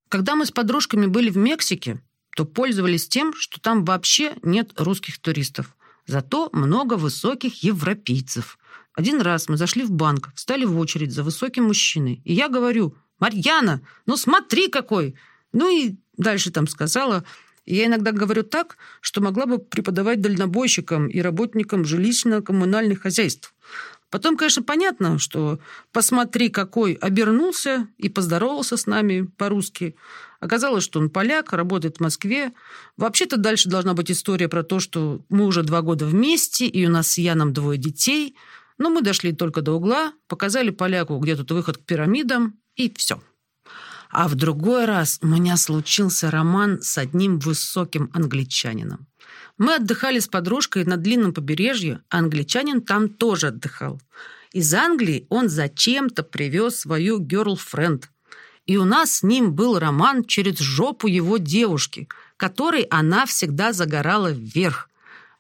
Когда мы с подружками были в Мексике, то пользовались тем, что там вообще нет русских туристов. Зато много высоких европейцев. Один раз мы зашли в банк, встали в очередь за высоким мужчиной. И я говорю, «Марьяна, ну смотри какой!» Ну и дальше там сказала, я иногда говорю так, что могла бы преподавать дальнобойщикам и работникам жилищно-коммунальных хозяйств. Потом, конечно, понятно, что «посмотри, какой» обернулся и поздоровался с нами по-русски. Оказалось, что он поляк, работает в Москве. Вообще-то дальше должна быть история про то, что мы уже два года вместе, и у нас с Яном двое детей. Но мы дошли только до угла, показали поляку, где тут выход к пирамидам, и все. А в другой раз у меня случился роман с одним высоким англичанином. Мы отдыхали с подружкой на длинном побережье, а англичанин там тоже отдыхал. Из Англии он зачем-то привез свою герлфренд. И у нас с ним был роман через жопу его девушки, которой она всегда загорала вверх.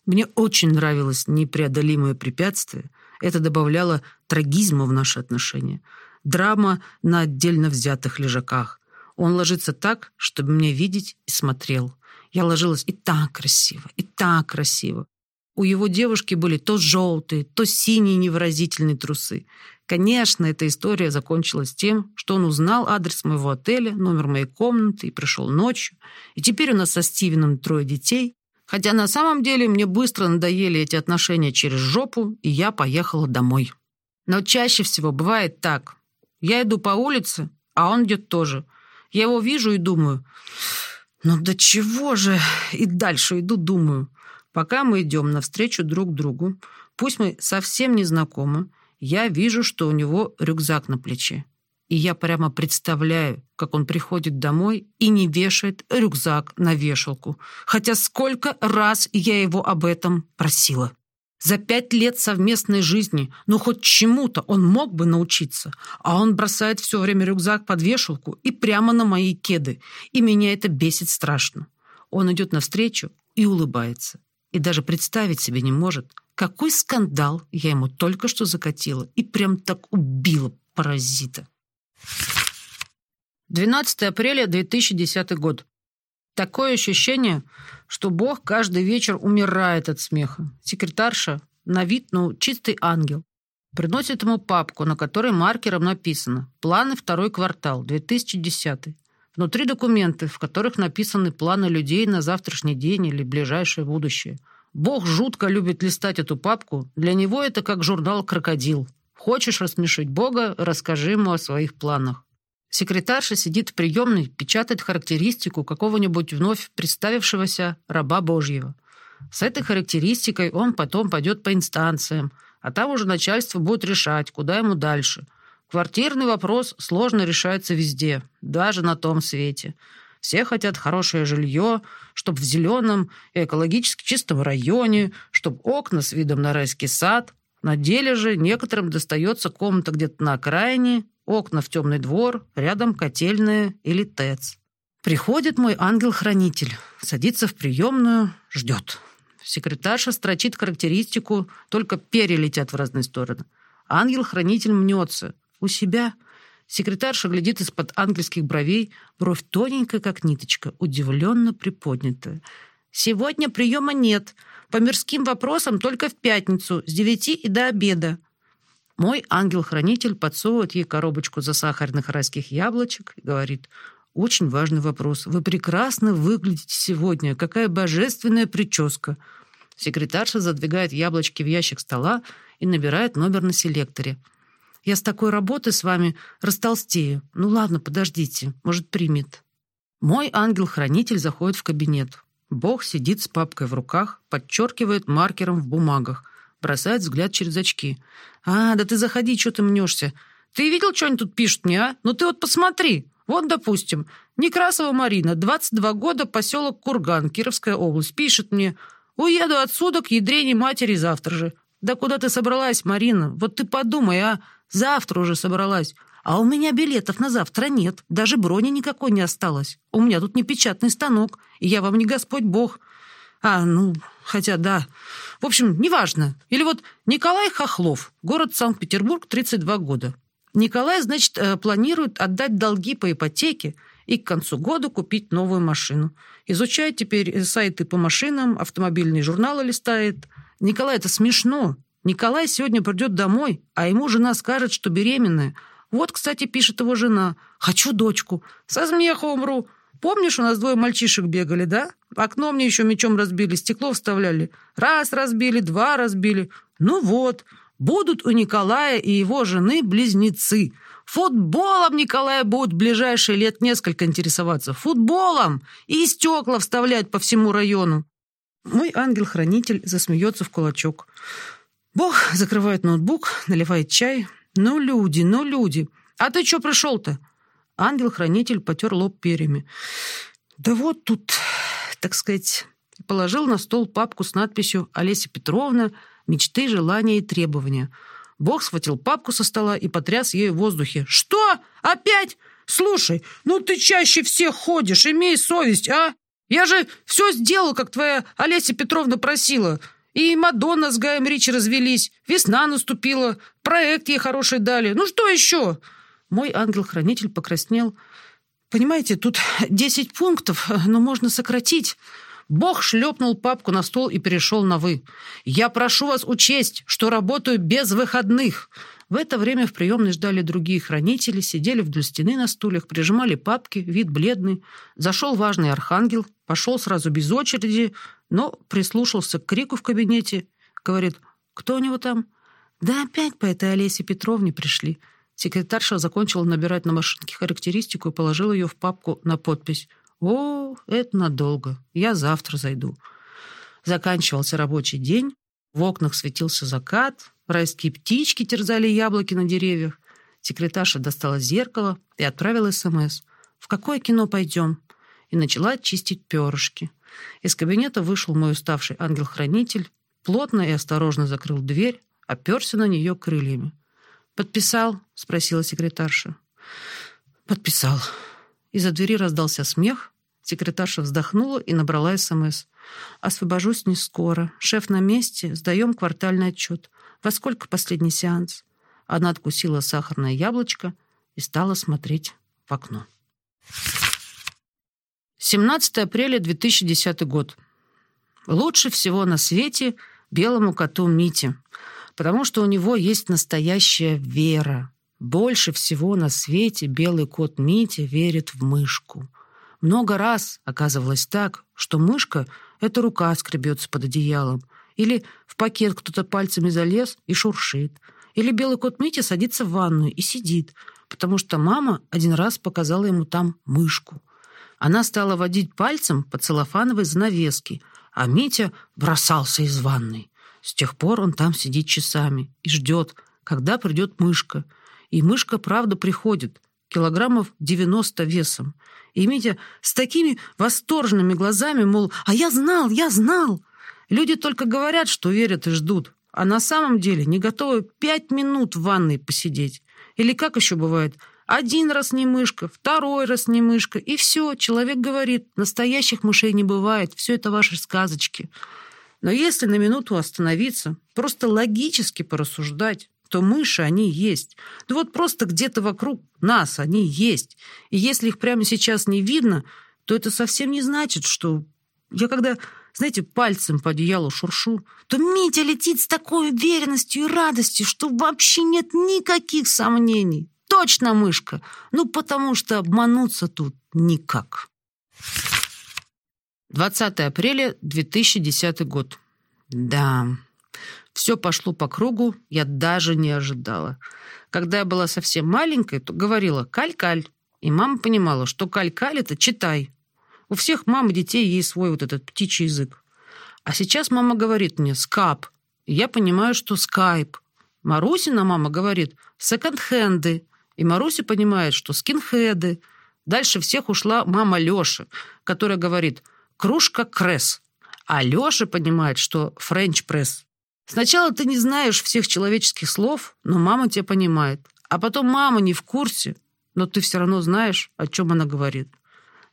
Мне очень нравилось непреодолимое препятствие. Это добавляло трагизма в наши отношения драма на отдельно взятых лежаках. Он ложится так, чтобы меня видеть и смотрел. Я ложилась и так красиво, и так красиво. У его девушки были то желтые, то синие невыразительные трусы. Конечно, эта история закончилась тем, что он узнал адрес моего отеля, номер моей комнаты и пришел ночью. И теперь у нас со Стивеном трое детей. Хотя на самом деле мне быстро надоели эти отношения через жопу, и я поехала домой. Но чаще всего бывает так. Я иду по улице, а он идет тоже. Я его вижу и думаю, ну до чего же? И дальше иду, думаю. Пока мы идем навстречу друг другу, пусть мы совсем не знакомы, я вижу, что у него рюкзак на плече. И я прямо представляю, как он приходит домой и не вешает рюкзак на вешалку. Хотя сколько раз я его об этом просила. За пять лет совместной жизни, ну хоть чему-то он мог бы научиться, а он бросает все время рюкзак под вешалку и прямо на мои кеды, и меня это бесит страшно. Он идет навстречу и улыбается, и даже представить себе не может, какой скандал я ему только что закатила и прям так убила паразита. 12 апреля 2010 год. Такое ощущение, что Бог каждый вечер умирает от смеха. Секретарша, на вид, ну, чистый ангел, приносит ему папку, на которой маркером написано «Планы второй квартал, 2010». Внутри документы, в которых написаны планы людей на завтрашний день или ближайшее будущее. Бог жутко любит листать эту папку. Для него это как журнал «Крокодил». Хочешь рассмешить Бога, расскажи ему о своих планах. Секретарша сидит в приемной, печатает характеристику какого-нибудь вновь представившегося раба Божьего. С этой характеристикой он потом пойдет по инстанциям, а там уже начальство будет решать, куда ему дальше. Квартирный вопрос сложно решается везде, даже на том свете. Все хотят хорошее жилье, чтоб в зеленом и экологически чистом районе, чтоб окна с видом на райский сад. На деле же некоторым достается комната где-то на окраине, окна в темный двор, рядом котельная или ТЭЦ. Приходит мой ангел-хранитель, садится в приемную, ждет. Секретарша строчит характеристику, только перелетят в разные стороны. Ангел-хранитель мнется. У себя секретарша глядит из-под ангельских бровей, бровь тоненькая, как ниточка, удивленно приподнятая. «Сегодня приема нет. По мирским вопросам только в пятницу, с девяти и до обеда». Мой ангел-хранитель подсовывает ей коробочку засахаренных райских яблочек и говорит, «Очень важный вопрос. Вы прекрасно выглядите сегодня. Какая божественная прическа!» Секретарша задвигает яблочки в ящик стола и набирает номер на селекторе. «Я с такой работы с вами растолстею. Ну ладно, подождите. Может, примет». Мой ангел-хранитель заходит в кабинет. Бог сидит с папкой в руках, подчеркивает маркером в бумагах, бросает взгляд через очки. «А, да ты заходи, что ты мнешься? Ты видел, что они тут пишут мне, а? Ну ты вот посмотри. Вот, допустим, Некрасова Марина, 22 года, поселок Курган, Кировская область. Пишет мне, уеду отсюда к ядрене матери завтра же. Да куда ты собралась, Марина? Вот ты подумай, а? Завтра уже собралась. А у меня билетов на завтра нет. Даже брони никакой не осталось. У меня тут не печатный станок, и я вам не Господь Бог. А, ну, хотя да. В общем, неважно. Или вот Николай Хохлов, город Санкт-Петербург, 32 года. Николай, значит, э, планирует отдать долги по ипотеке и к концу года купить новую машину. Изучает теперь э, сайты по машинам, автомобильные журналы листает. Николай, это смешно. Николай сегодня придет домой, а ему жена скажет, что беременная. Вот, кстати, пишет его жена. «Хочу дочку. Со смеха умру. Помнишь, у нас двое мальчишек бегали, да? Окно мне еще мечом разбили, стекло вставляли. Раз разбили, два разбили. Ну вот, будут у Николая и его жены близнецы. Футболом Николая будет в ближайшие лет несколько интересоваться. Футболом! И стекла вставлять по всему району. Мой ангел-хранитель засмеется в кулачок. Бог закрывает ноутбук, наливает чай. Ну, люди, ну, люди. А ты что пришел-то? Ангел-хранитель потер лоб перьями. Да вот тут, так сказать, положил на стол папку с надписью «Олеся Петровна. Мечты, желания и требования». Бог схватил папку со стола и потряс ею в воздухе. «Что? Опять? Слушай, ну ты чаще всех ходишь, имей совесть, а? Я же все сделал, как твоя Олеся Петровна просила. И Мадонна с Гаем Ричи развелись, весна наступила, проект ей хороший дали. Ну что еще?» Мой ангел-хранитель покраснел. «Понимаете, тут десять пунктов, но можно сократить». Бог шлепнул папку на стол и перешел на «вы». «Я прошу вас учесть, что работаю без выходных». В это время в приемной ждали другие хранители, сидели вдоль стены на стульях, прижимали папки, вид бледный. Зашел важный архангел, пошел сразу без очереди, но прислушался к крику в кабинете. Говорит, кто у него там? Да опять по этой Олесе Петровне пришли. Секретарша закончила набирать на машинке характеристику и положила ее в папку на подпись. «О, это надолго. Я завтра зайду». Заканчивался рабочий день. В окнах светился закат. Райские птички терзали яблоки на деревьях. Секретарша достала зеркало и отправила СМС. «В какое кино пойдем?» И начала чистить перышки. Из кабинета вышел мой уставший ангел-хранитель, плотно и осторожно закрыл дверь, оперся на нее крыльями. «Подписал?» — спросила секретарша. «Подписал». Из-за двери раздался смех. Секретарша вздохнула и набрала СМС. «Освобожусь не скоро. Шеф на месте. Сдаем квартальный отчет. Во сколько последний сеанс?» Она откусила сахарное яблочко и стала смотреть в окно. 17 апреля 2010 год. Лучше всего на свете белому коту Мите потому что у него есть настоящая вера. Больше всего на свете белый кот Митя верит в мышку. Много раз оказывалось так, что мышка — это рука скребется под одеялом, или в пакет кто-то пальцами залез и шуршит, или белый кот Митя садится в ванную и сидит, потому что мама один раз показала ему там мышку. Она стала водить пальцем по целлофановой занавеске, а Митя бросался из ванной. С тех пор он там сидит часами и ждет, когда придет мышка. И мышка, правда, приходит. килограммов 90 весом. И Митя с такими восторженными глазами, мол, «А я знал, я знал!» Люди только говорят, что верят и ждут, а на самом деле не готовы пять минут в ванной посидеть. Или как еще бывает, один раз не мышка, второй раз не мышка, и все, человек говорит, настоящих мышей не бывает, все это ваши сказочки. Но если на минуту остановиться, просто логически порассуждать, то мыши, они есть. Ну вот просто где-то вокруг нас они есть. И если их прямо сейчас не видно, то это совсем не значит, что... Я когда, знаете, пальцем по одеялу шуршу, то Митя летит с такой уверенностью и радостью, что вообще нет никаких сомнений. Точно мышка. Ну, потому что обмануться тут никак. 20 апреля 2010 год. Да, все пошло по кругу, я даже не ожидала. Когда я была совсем маленькой, то говорила «каль-каль». И мама понимала, что каль-каль — это читай. У всех мам и детей есть свой вот этот птичий язык. А сейчас мама говорит мне «скап». Я понимаю, что скайп. Марусина мама говорит «секонд-хенды». И Маруся понимает, что скинхеды. Дальше всех ушла мама Лёша, которая говорит кружка кресс. А Лёша понимает, что френч-пресс. Сначала ты не знаешь всех человеческих слов, но мама тебя понимает. А потом мама не в курсе, но ты все равно знаешь, о чем она говорит.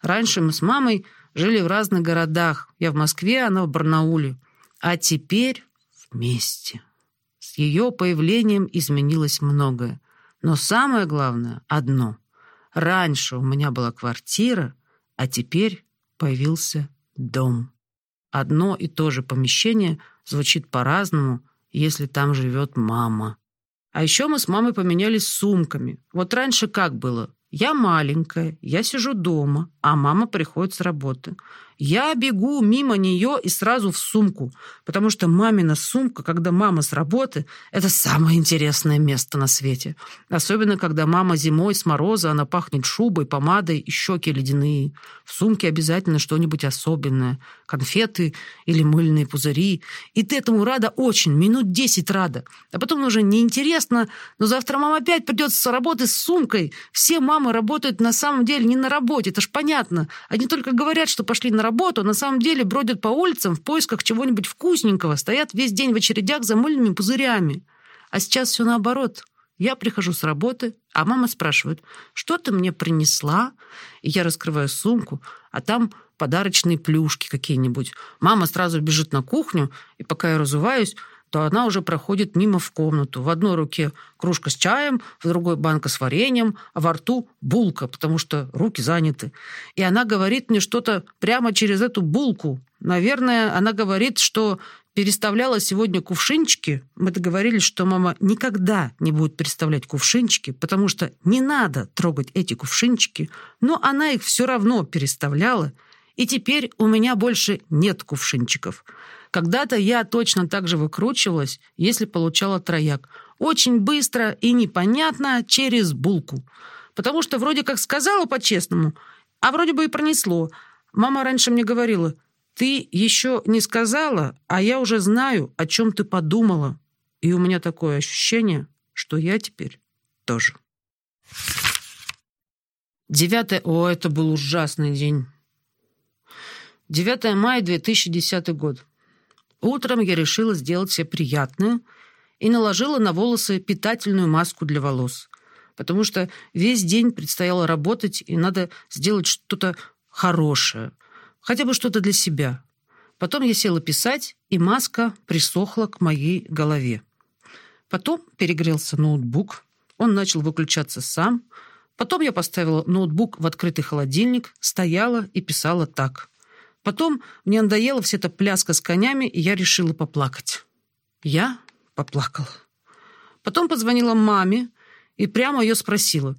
Раньше мы с мамой жили в разных городах. Я в Москве, она в Барнауле. А теперь вместе. С ее появлением изменилось многое. Но самое главное — одно. Раньше у меня была квартира, а теперь появился дом. Одно и то же помещение звучит по-разному, если там живет мама. А еще мы с мамой поменялись сумками. Вот раньше как было? Я маленькая, я сижу дома, а мама приходит с работы. Я бегу мимо нее и сразу в сумку, потому что мамина сумка, когда мама с работы, это самое интересное место на свете. Особенно, когда мама зимой с мороза, она пахнет шубой, помадой и щеки ледяные. В сумке обязательно что-нибудь особенное. Конфеты или мыльные пузыри. И ты этому рада очень, минут десять рада. А потом уже неинтересно, но завтра мама опять придет с работы с сумкой. Все мамы работают на самом деле не на работе, это ж понятно. Они только говорят, что пошли на работу, на самом деле бродят по улицам в поисках чего-нибудь вкусненького, стоят весь день в очередях за мыльными пузырями. А сейчас все наоборот. Я прихожу с работы, а мама спрашивает, что ты мне принесла? И я раскрываю сумку, а там подарочные плюшки какие-нибудь. Мама сразу бежит на кухню, и пока я разуваюсь, то она уже проходит мимо в комнату. В одной руке кружка с чаем, в другой банка с вареньем, а во рту булка, потому что руки заняты. И она говорит мне что-то прямо через эту булку. Наверное, она говорит, что переставляла сегодня кувшинчики. Мы договорились, что мама никогда не будет переставлять кувшинчики, потому что не надо трогать эти кувшинчики, но она их все равно переставляла, и теперь у меня больше нет кувшинчиков. Когда-то я точно так же выкручивалась, если получала трояк. Очень быстро и непонятно через булку. Потому что вроде как сказала по-честному, а вроде бы и пронесло. Мама раньше мне говорила, ты еще не сказала, а я уже знаю, о чем ты подумала. И у меня такое ощущение, что я теперь тоже. Девятое... О, это был ужасный день. 9 мая 2010 год. Утром я решила сделать себе приятное и наложила на волосы питательную маску для волос, потому что весь день предстояло работать, и надо сделать что-то хорошее, хотя бы что-то для себя. Потом я села писать, и маска присохла к моей голове. Потом перегрелся ноутбук, он начал выключаться сам. Потом я поставила ноутбук в открытый холодильник, стояла и писала так. Потом мне надоела вся эта пляска с конями, и я решила поплакать. Я поплакала. Потом позвонила маме и прямо ее спросила.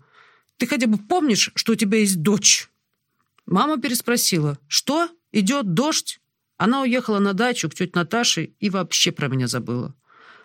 «Ты хотя бы помнишь, что у тебя есть дочь?» Мама переспросила. «Что? Идет дождь?» Она уехала на дачу к тете Наташе и вообще про меня забыла.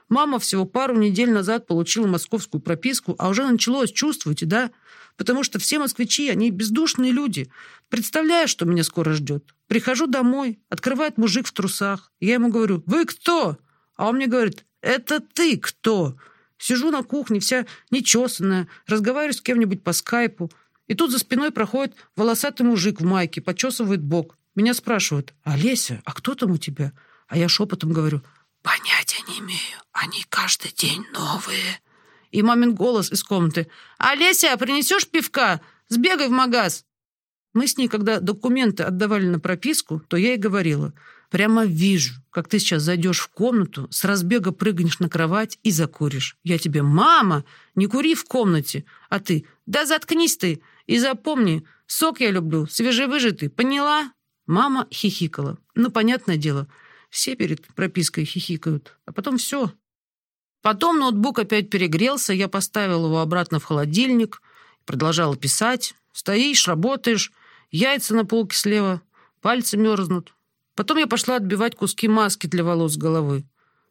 Мама всего пару недель назад получила московскую прописку, а уже началось, чувствуете, да? Потому что все москвичи, они бездушные люди. Представляю, что меня скоро ждет. Прихожу домой, открывает мужик в трусах. Я ему говорю, вы кто? А он мне говорит, это ты кто? Сижу на кухне, вся нечесанная, разговариваю с кем-нибудь по скайпу. И тут за спиной проходит волосатый мужик в майке, почесывает бок. Меня спрашивают, «Олеся, а кто там у тебя?» А я шепотом говорю, «Понятия не имею, они каждый день новые». И мамин голос из комнаты, «Олеся, принесешь пивка? Сбегай в магаз». Мы с ней, когда документы отдавали на прописку, то я ей говорила, прямо вижу, как ты сейчас зайдешь в комнату, с разбега прыгнешь на кровать и закуришь. Я тебе, мама, не кури в комнате. А ты, да заткнись ты. И запомни, сок я люблю, свежевыжатый, поняла? Мама хихикала. Ну, понятное дело, все перед пропиской хихикают. А потом все. Потом ноутбук опять перегрелся, я поставил его обратно в холодильник, продолжала писать. Стоишь, работаешь, Яйца на полке слева, пальцы мерзнут. Потом я пошла отбивать куски маски для волос головы.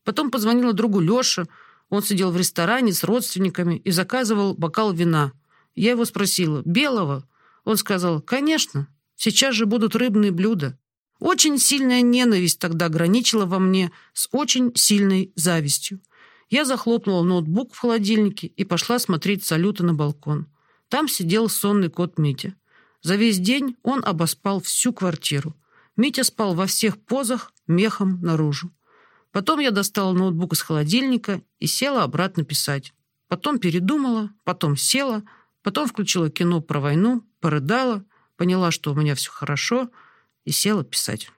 Потом позвонила другу Лёше. Он сидел в ресторане с родственниками и заказывал бокал вина. Я его спросила, белого? Он сказал, конечно, сейчас же будут рыбные блюда. Очень сильная ненависть тогда граничила во мне с очень сильной завистью. Я захлопнула ноутбук в холодильнике и пошла смотреть салюты на балкон. Там сидел сонный кот Митя. За весь день он обоспал всю квартиру. Митя спал во всех позах, мехом наружу. Потом я достала ноутбук из холодильника и села обратно писать. Потом передумала, потом села, потом включила кино про войну, порыдала, поняла, что у меня все хорошо, и села писать.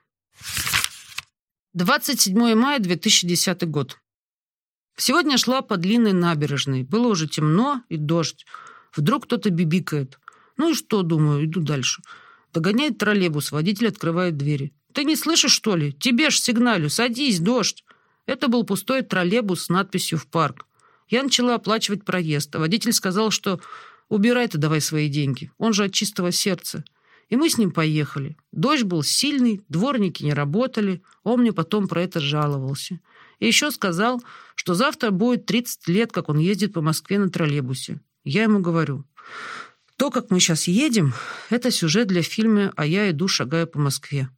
27 мая 2010 год. Сегодня шла по длинной набережной. Было уже темно и дождь. Вдруг кто-то бибикает. Ну и что, думаю, иду дальше. Догоняет троллейбус, водитель открывает двери. «Ты не слышишь, что ли? Тебе ж сигналю. Садись, дождь!» Это был пустой троллейбус с надписью «В парк». Я начала оплачивать проезд, а водитель сказал, что «убирай ты давай свои деньги, он же от чистого сердца». И мы с ним поехали. Дождь был сильный, дворники не работали, он мне потом про это жаловался. И еще сказал, что завтра будет 30 лет, как он ездит по Москве на троллейбусе. Я ему говорю, то, как мы сейчас едем, это сюжет для фильма «А я иду, шагая по Москве».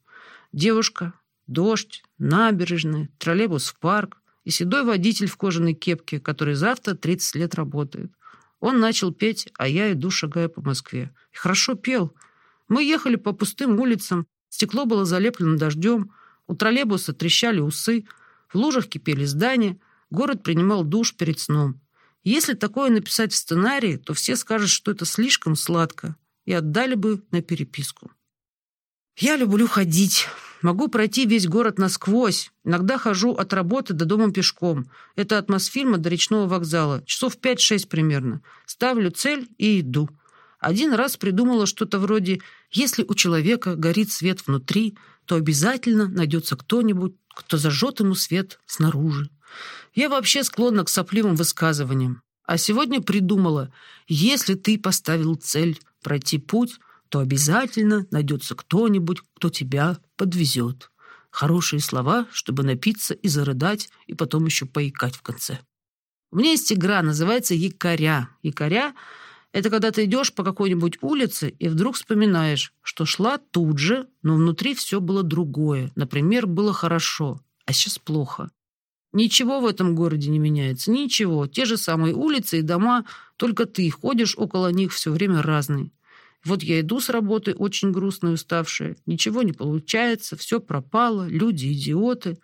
Девушка, дождь, набережная, троллейбус в парк и седой водитель в кожаной кепке, который завтра 30 лет работает. Он начал петь «А я иду, шагая по Москве». И хорошо пел. Мы ехали по пустым улицам, стекло было залеплено дождем, у троллейбуса трещали усы, в лужах кипели здания, город принимал душ перед сном. Если такое написать в сценарии, то все скажут, что это слишком сладко, и отдали бы на переписку. Я люблю ходить. Могу пройти весь город насквозь. Иногда хожу от работы до дома пешком. Это от Мосфильма до речного вокзала. Часов 5-6 примерно. Ставлю цель и иду. Один раз придумала что-то вроде «Если у человека горит свет внутри, то обязательно найдется кто-нибудь, кто зажжет ему свет снаружи». Я вообще склонна к сопливым высказываниям. А сегодня придумала, если ты поставил цель пройти путь, то обязательно найдется кто-нибудь, кто тебя подвезет. Хорошие слова, чтобы напиться и зарыдать, и потом еще поикать в конце. У меня есть игра, называется «Якоря». Якоря — это когда ты идешь по какой-нибудь улице и вдруг вспоминаешь, что шла тут же, но внутри все было другое. Например, было хорошо, а сейчас плохо. Ничего в этом городе не меняется, ничего. Те же самые улицы и дома, только ты ходишь около них все время разный. Вот я иду с работы, очень грустная уставшая. Ничего не получается, все пропало, люди идиоты.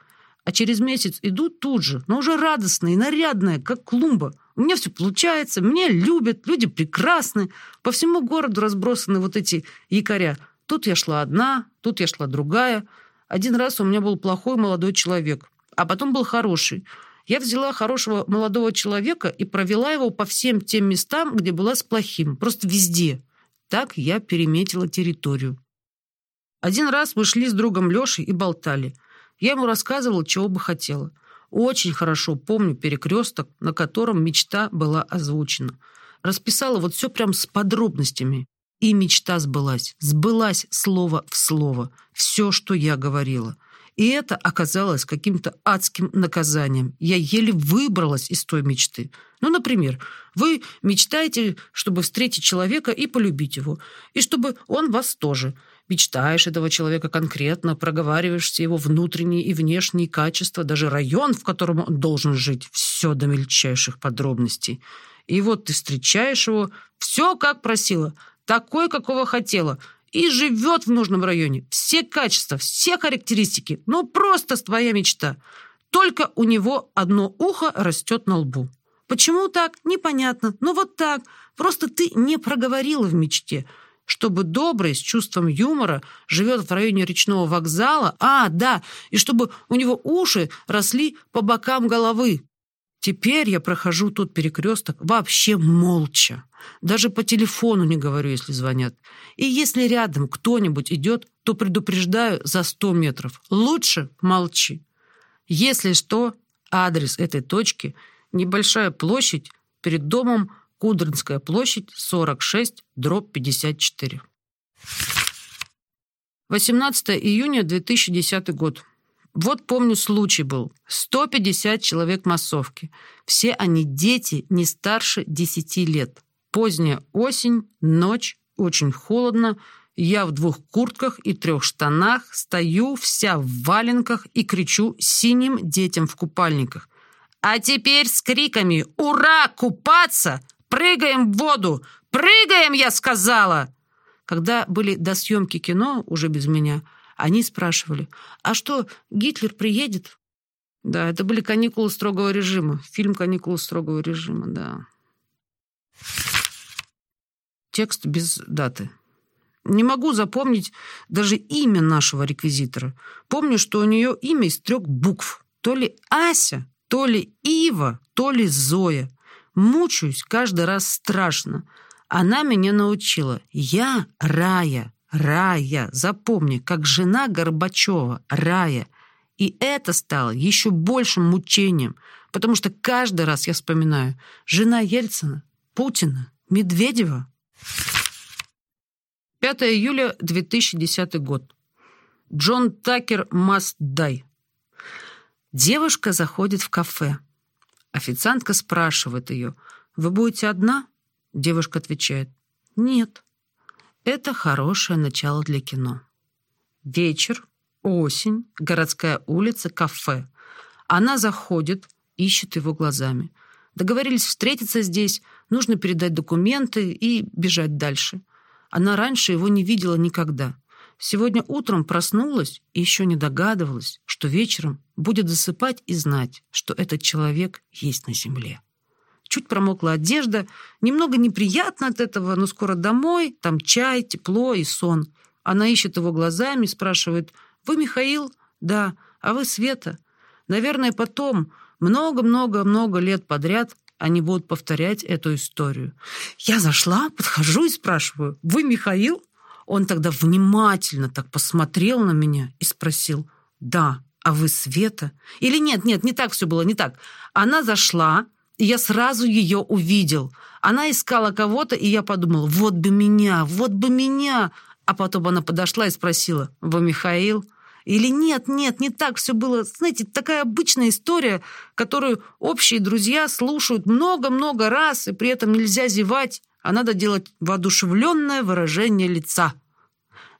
А через месяц иду тут же, но уже радостная и нарядная, как клумба. У меня все получается, меня любят, люди прекрасны. По всему городу разбросаны вот эти якоря. Тут я шла одна, тут я шла другая. Один раз у меня был плохой молодой человек а потом был хороший. Я взяла хорошего молодого человека и провела его по всем тем местам, где была с плохим. Просто везде. Так я переметила территорию. Один раз мы шли с другом Лешей и болтали. Я ему рассказывала, чего бы хотела. Очень хорошо помню перекресток, на котором мечта была озвучена. Расписала вот все прям с подробностями. И мечта сбылась. Сбылась слово в слово. Все, что я говорила. И это оказалось каким-то адским наказанием. Я еле выбралась из той мечты. Ну, например, вы мечтаете, чтобы встретить человека и полюбить его, и чтобы он вас тоже. Мечтаешь этого человека конкретно, проговариваешь все его внутренние и внешние качества, даже район, в котором он должен жить, все до мельчайших подробностей. И вот ты встречаешь его, все как просила, такой, какого хотела, и живет в нужном районе. Все качества, все характеристики, ну просто твоя мечта. Только у него одно ухо растет на лбу. Почему так? Непонятно. Но вот так. Просто ты не проговорила в мечте – чтобы добрый, с чувством юмора, живет в районе речного вокзала. А, да, и чтобы у него уши росли по бокам головы. Теперь я прохожу тот перекресток вообще молча. Даже по телефону не говорю, если звонят. И если рядом кто-нибудь идет, то предупреждаю за сто метров. Лучше молчи. Если что, адрес этой точки – небольшая площадь перед домом Кудринская площадь, 46, дробь 54. 18 июня 2010 год. Вот помню, случай был. 150 человек массовки. Все они дети не старше 10 лет. Поздняя осень, ночь, очень холодно. Я в двух куртках и трех штанах стою вся в валенках и кричу синим детям в купальниках. А теперь с криками «Ура! Купаться!» Прыгаем в воду! Прыгаем, я сказала!» Когда были до съемки кино, уже без меня, они спрашивали, «А что, Гитлер приедет?» Да, это были каникулы строгого режима. Фильм «Каникулы строгого режима», да. Текст без даты. Не могу запомнить даже имя нашего реквизитора. Помню, что у нее имя из трех букв. То ли Ася, то ли Ива, то ли Зоя. Мучаюсь каждый раз страшно. Она меня научила. Я Рая, Рая, запомни, как жена Горбачева, Рая. И это стало еще большим мучением, потому что каждый раз я вспоминаю жена Ельцина, Путина, Медведева. 5 июля 2010 год. Джон Такер must die. Девушка заходит в кафе. Официантка спрашивает ее, «Вы будете одна?» Девушка отвечает, «Нет». Это хорошее начало для кино. Вечер, осень, городская улица, кафе. Она заходит, ищет его глазами. Договорились встретиться здесь, нужно передать документы и бежать дальше. Она раньше его не видела никогда. Сегодня утром проснулась и еще не догадывалась, что вечером будет засыпать и знать, что этот человек есть на земле. Чуть промокла одежда, немного неприятно от этого, но скоро домой, там чай, тепло и сон. Она ищет его глазами, спрашивает, «Вы Михаил?» «Да». «А вы Света?» Наверное, потом, много-много-много лет подряд, они будут повторять эту историю. Я зашла, подхожу и спрашиваю, «Вы Михаил?» Он тогда внимательно так посмотрел на меня и спросил, «Да, а вы Света?» Или нет, нет, не так все было, не так. Она зашла, и я сразу ее увидел. Она искала кого-то, и я подумал, вот бы меня, вот бы меня. А потом она подошла и спросила, «Вы Михаил?» Или нет, нет, не так все было. Знаете, такая обычная история, которую общие друзья слушают много-много раз, и при этом нельзя зевать а надо делать воодушевленное выражение лица.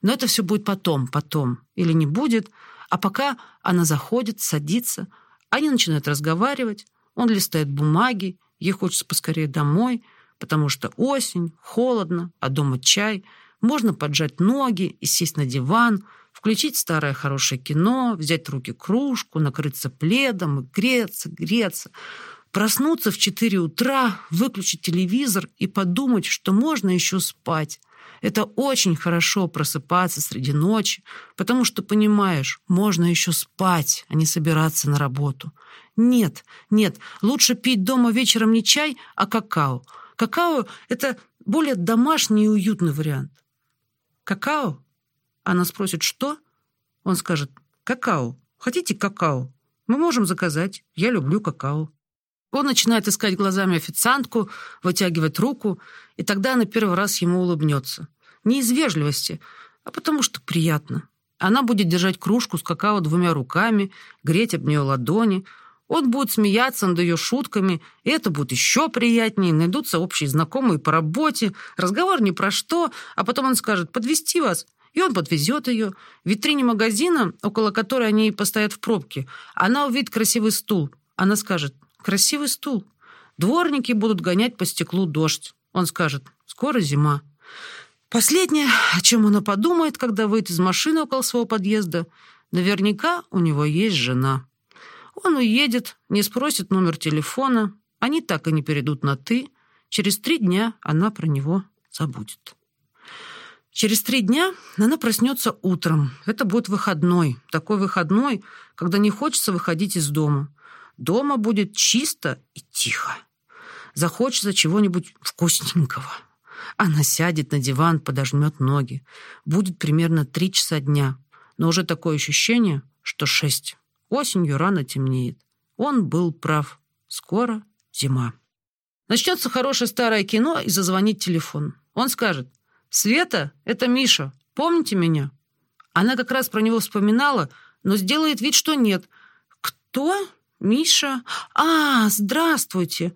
Но это все будет потом, потом. Или не будет. А пока она заходит, садится, они начинают разговаривать, он листает бумаги, ей хочется поскорее домой, потому что осень, холодно, а дома чай. Можно поджать ноги и сесть на диван, включить старое хорошее кино, взять в руки кружку, накрыться пледом и греться, греться. Проснуться в 4 утра, выключить телевизор и подумать, что можно еще спать. Это очень хорошо просыпаться среди ночи, потому что понимаешь, можно еще спать, а не собираться на работу. Нет, нет, лучше пить дома вечером не чай, а какао. Какао — это более домашний и уютный вариант. Какао? Она спросит, что? Он скажет, какао. Хотите какао? Мы можем заказать. Я люблю какао. Он начинает искать глазами официантку, вытягивать руку, и тогда она первый раз ему улыбнется. Не из вежливости, а потому что приятно. Она будет держать кружку с какао двумя руками, греть об нее ладони. Он будет смеяться над ее шутками, и это будет еще приятнее. Найдутся общие знакомые по работе, разговор ни про что, а потом он скажет «подвести вас» И он подвезет ее. В витрине магазина, около которой они постоят в пробке, она увидит красивый стул. Она скажет «Красивый стул». Дворники будут гонять по стеклу дождь. Он скажет «Скоро зима». Последнее, о чем она подумает, когда выйдет из машины около своего подъезда, наверняка у него есть жена. Он уедет, не спросит номер телефона, они так и не перейдут на «ты». Через три дня она про него забудет. Через три дня она проснется утром. Это будет выходной. Такой выходной, когда не хочется выходить из дома. Дома будет чисто и тихо. Захочется чего-нибудь вкусненького. Она сядет на диван, подожмет ноги. Будет примерно три часа дня. Но уже такое ощущение, что шесть. Осенью рано темнеет. Он был прав. Скоро зима. Начнется хорошее старое кино и зазвонит телефон. Он скажет «Света, это Миша. Помните меня?» Она как раз про него вспоминала, но сделает вид, что нет. «Кто? Миша? А, здравствуйте!»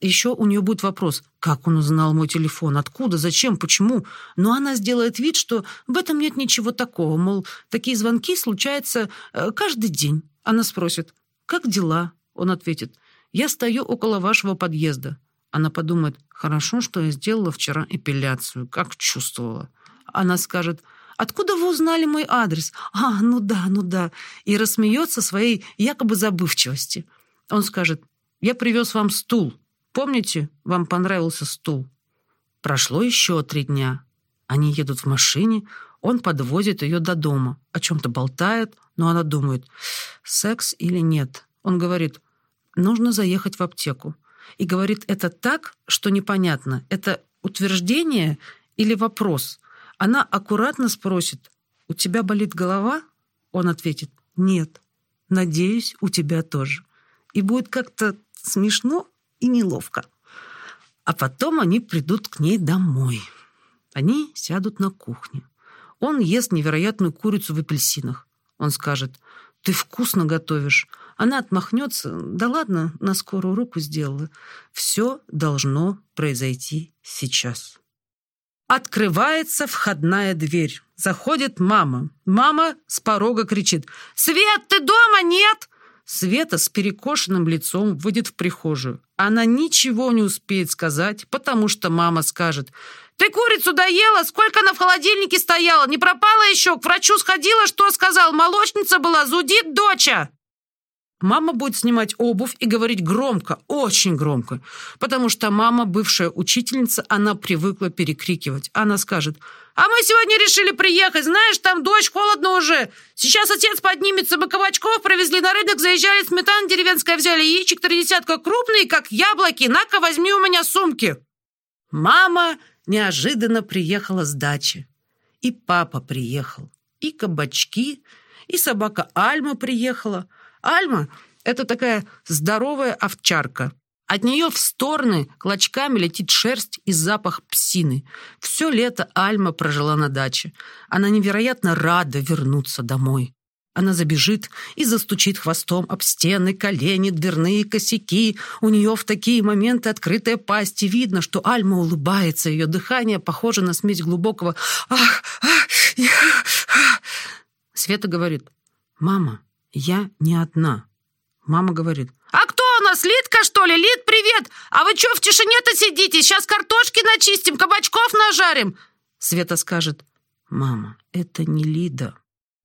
Еще у нее будет вопрос, как он узнал мой телефон, откуда, зачем, почему. Но она сделает вид, что в этом нет ничего такого, мол, такие звонки случаются э, каждый день. Она спросит, как дела? Он ответит, я стою около вашего подъезда. Она подумает, хорошо, что я сделала вчера эпиляцию, как чувствовала. Она скажет, откуда вы узнали мой адрес? А, ну да, ну да. И рассмеется своей якобы забывчивости. Он скажет, я привез вам стул. Помните, вам понравился стул? Прошло еще три дня. Они едут в машине, он подвозит ее до дома, о чем-то болтает, но она думает, секс или нет. Он говорит, нужно заехать в аптеку и говорит это так, что непонятно, это утверждение или вопрос. Она аккуратно спросит, «У тебя болит голова?» Он ответит, «Нет, надеюсь, у тебя тоже». И будет как-то смешно и неловко. А потом они придут к ней домой. Они сядут на кухне. Он ест невероятную курицу в апельсинах. Он скажет, «Ты вкусно готовишь, она отмахнется. Да ладно, на скорую руку сделала. Все должно произойти сейчас. Открывается входная дверь. Заходит мама. Мама с порога кричит. «Свет, ты дома? Нет!» Света с перекошенным лицом выйдет в прихожую. Она ничего не успеет сказать, потому что мама скажет. «Ты курицу доела? Сколько она в холодильнике стояла? Не пропала еще? К врачу сходила? Что сказал? Молочница была? Зудит доча!» Мама будет снимать обувь и говорить громко, очень громко, потому что мама, бывшая учительница, она привыкла перекрикивать. Она скажет, «А мы сегодня решили приехать, знаешь, там дождь, холодно уже. Сейчас отец поднимется, мы кабачков провезли на рынок, заезжали, сметана деревенская взяли, яичек три десятка крупные, как яблоки, на-ка возьми у меня сумки». Мама неожиданно приехала с дачи. И папа приехал, и кабачки, и собака Альма приехала – Альма — это такая здоровая овчарка. От нее в стороны клочками летит шерсть и запах псины. Все лето Альма прожила на даче. Она невероятно рада вернуться домой. Она забежит и застучит хвостом об стены, колени, дверные косяки. У нее в такие моменты открытая пасть, и видно, что Альма улыбается. Ее дыхание похоже на смесь глубокого «Ах! Ах! Ах!». Света говорит «Мама, я не одна. Мама говорит, «А кто у нас, Лидка, что ли? Лид, привет! А вы что в тишине-то сидите? Сейчас картошки начистим, кабачков нажарим!» Света скажет, «Мама, это не Лида».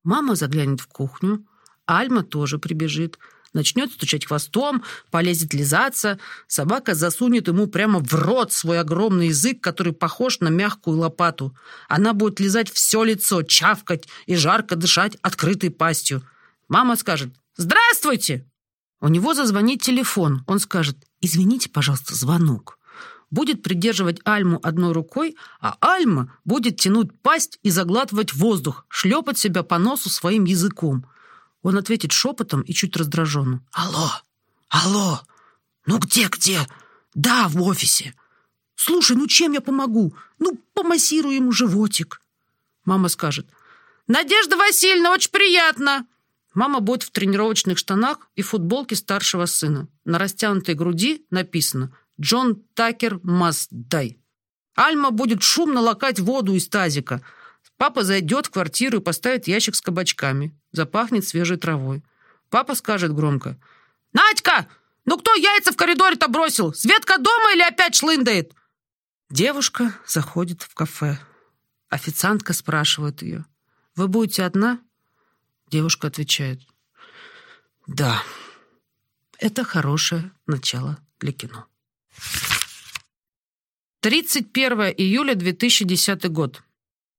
Мама заглянет в кухню, Альма тоже прибежит, начнет стучать хвостом, полезет лизаться. Собака засунет ему прямо в рот свой огромный язык, который похож на мягкую лопату. Она будет лизать все лицо, чавкать и жарко дышать открытой пастью. Мама скажет «Здравствуйте!» У него зазвонит телефон. Он скажет «Извините, пожалуйста, звонок». Будет придерживать Альму одной рукой, а Альма будет тянуть пасть и заглатывать воздух, шлепать себя по носу своим языком. Он ответит шепотом и чуть раздраженно. «Алло! Алло! Ну где-где? Да, в офисе. Слушай, ну чем я помогу? Ну, помассирую ему животик». Мама скажет. «Надежда Васильевна, очень приятно!» Мама будет в тренировочных штанах и футболке старшего сына. На растянутой груди написано «Джон Такер must die». Альма будет шумно лакать воду из тазика. Папа зайдет в квартиру и поставит ящик с кабачками. Запахнет свежей травой. Папа скажет громко. «Надька, ну кто яйца в коридоре-то бросил? Светка дома или опять шлындает?» Девушка заходит в кафе. Официантка спрашивает ее. «Вы будете одна?» Девушка отвечает. «Да, это хорошее начало для кино». 31 июля 2010 год.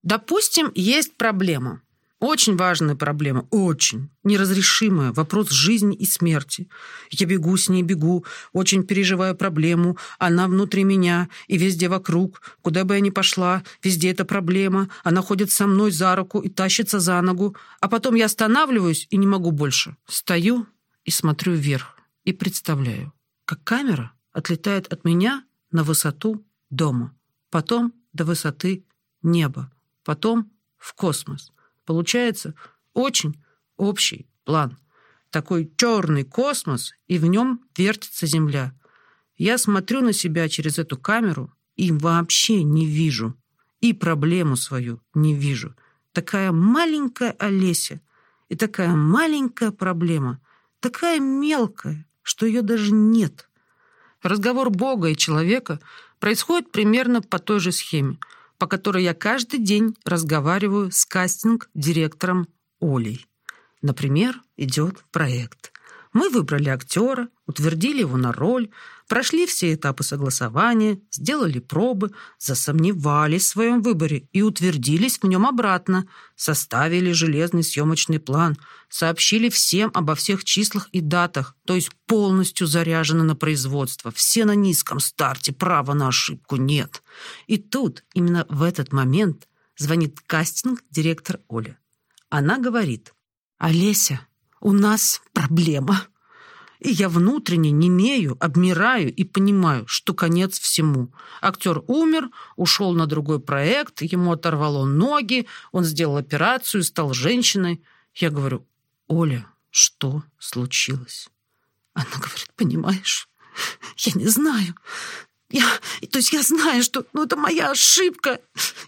Допустим, есть проблема. Очень важная проблема, очень неразрешимая, вопрос жизни и смерти. Я бегу с ней, бегу, очень переживаю проблему, она внутри меня и везде вокруг. Куда бы я ни пошла, везде эта проблема. Она ходит со мной за руку и тащится за ногу, а потом я останавливаюсь и не могу больше. Стою и смотрю вверх и представляю, как камера отлетает от меня на высоту дома, потом до высоты неба, потом в космос. Получается очень общий план. Такой черный космос, и в нем вертится Земля. Я смотрю на себя через эту камеру и вообще не вижу. И проблему свою не вижу. Такая маленькая Олеся и такая маленькая проблема, такая мелкая, что ее даже нет. Разговор Бога и человека происходит примерно по той же схеме – по которой я каждый день разговариваю с кастинг-директором Олей. Например, идет проект. Мы выбрали актера, утвердили его на роль, прошли все этапы согласования, сделали пробы, засомневались в своем выборе и утвердились в нем обратно, составили железный съемочный план, сообщили всем обо всех числах и датах, то есть полностью заряжены на производство, все на низком старте, права на ошибку нет. И тут, именно в этот момент, звонит кастинг-директор Оля. Она говорит, «Олеся, у нас проблема. И я внутренне немею, обмираю и понимаю, что конец всему. Актер умер, ушел на другой проект, ему оторвало ноги, он сделал операцию, стал женщиной. Я говорю, Оля, что случилось? Она говорит, понимаешь, я не знаю. Я, то есть я знаю, что ну, это моя ошибка.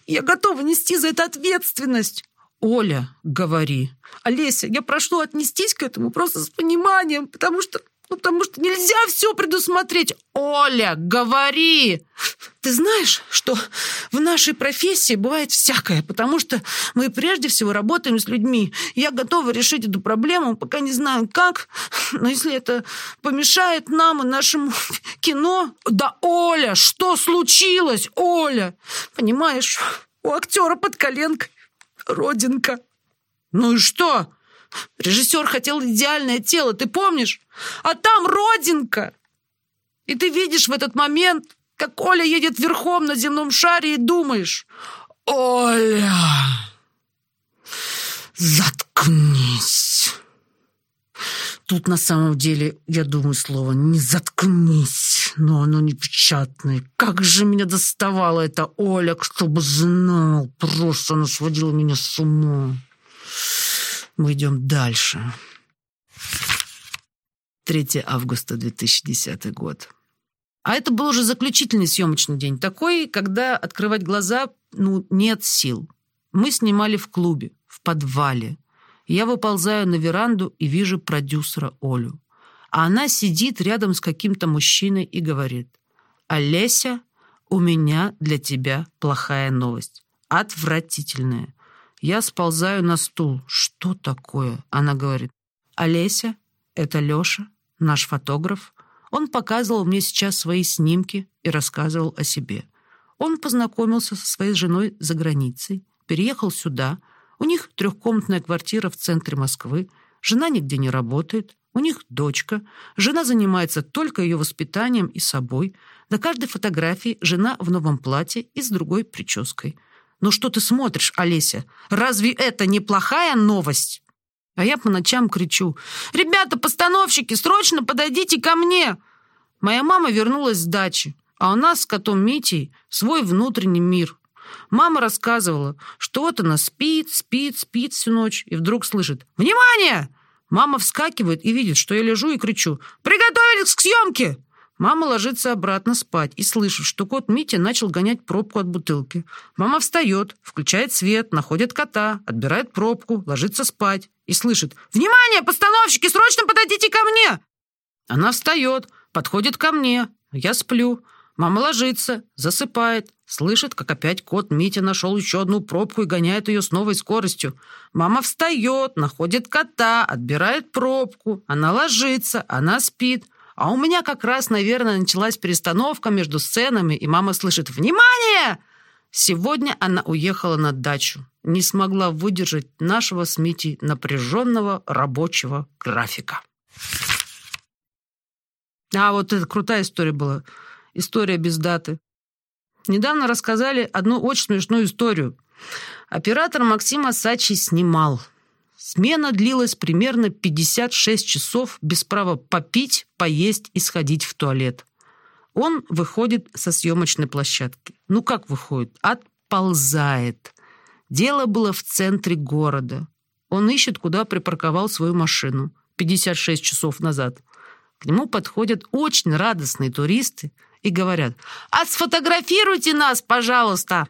Я готова нести за это ответственность. Оля, говори. Олеся, я прошу отнестись к этому просто с пониманием, потому что, ну, потому что нельзя все предусмотреть. Оля, говори. Ты знаешь, что в нашей профессии бывает всякое, потому что мы прежде всего работаем с людьми. Я готова решить эту проблему, пока не знаю как, но если это помешает нам и нашему кино... Да, Оля, что случилось, Оля? Понимаешь, у актера под коленкой родинка. Ну и что? Режиссер хотел идеальное тело, ты помнишь? А там родинка. И ты видишь в этот момент, как Оля едет верхом на земном шаре и думаешь, «Оля, заткнись!» Тут на самом деле, я думаю, слово «не заткнись», но оно непечатное. Как же меня доставала эта Оля, чтобы знал. Просто она сводила меня с ума. Мы идем дальше. 3 августа 2010 год. А это был уже заключительный съемочный день. Такой, когда открывать глаза, ну, нет сил. Мы снимали в клубе, в подвале. Я выползаю на веранду и вижу продюсера Олю. А она сидит рядом с каким-то мужчиной и говорит, «Олеся, у меня для тебя плохая новость. Отвратительная. Я сползаю на стул. Что такое? Она говорит, Олеся, это Леша, наш фотограф. Он показывал мне сейчас свои снимки и рассказывал о себе. Он познакомился со своей женой за границей, переехал сюда, у них трехкомнатная квартира в центре Москвы, жена нигде не работает, у них дочка, жена занимается только ее воспитанием и собой. На каждой фотографии жена в новом платье и с другой прической. «Ну что ты смотришь, Олеся? Разве это не плохая новость?» А я по ночам кричу. «Ребята, постановщики, срочно подойдите ко мне!» Моя мама вернулась с дачи, а у нас с котом Митей свой внутренний мир. Мама рассказывала, что вот она спит, спит, спит всю ночь, и вдруг слышит «Внимание!» Мама вскакивает и видит, что я лежу и кричу «Приготовились к съемке!» Мама ложится обратно спать и слышит, что кот Митя начал гонять пробку от бутылки. Мама встает, включает свет, находит кота, отбирает пробку, ложится спать и слышит «Внимание, постановщики, срочно подойдите ко мне!» Она встает, подходит ко мне, я сплю. Мама ложится, засыпает, слышит, как опять кот Митя нашел еще одну пробку и гоняет ее с новой скоростью. Мама встает, находит кота, отбирает пробку. Она ложится, она спит. А у меня как раз, наверное, началась перестановка между сценами, и мама слышит «Внимание!» Сегодня она уехала на дачу. Не смогла выдержать нашего с Митей напряженного рабочего графика. А вот это крутая история была. История без даты. Недавно рассказали одну очень смешную историю. Оператор Максим Асачи снимал. Смена длилась примерно 56 часов без права попить, поесть и сходить в туалет. Он выходит со съемочной площадки. Ну как выходит? Отползает. Дело было в центре города. Он ищет, куда припарковал свою машину 56 часов назад. К нему подходят очень радостные туристы и говорят «А сфотографируйте нас, пожалуйста!»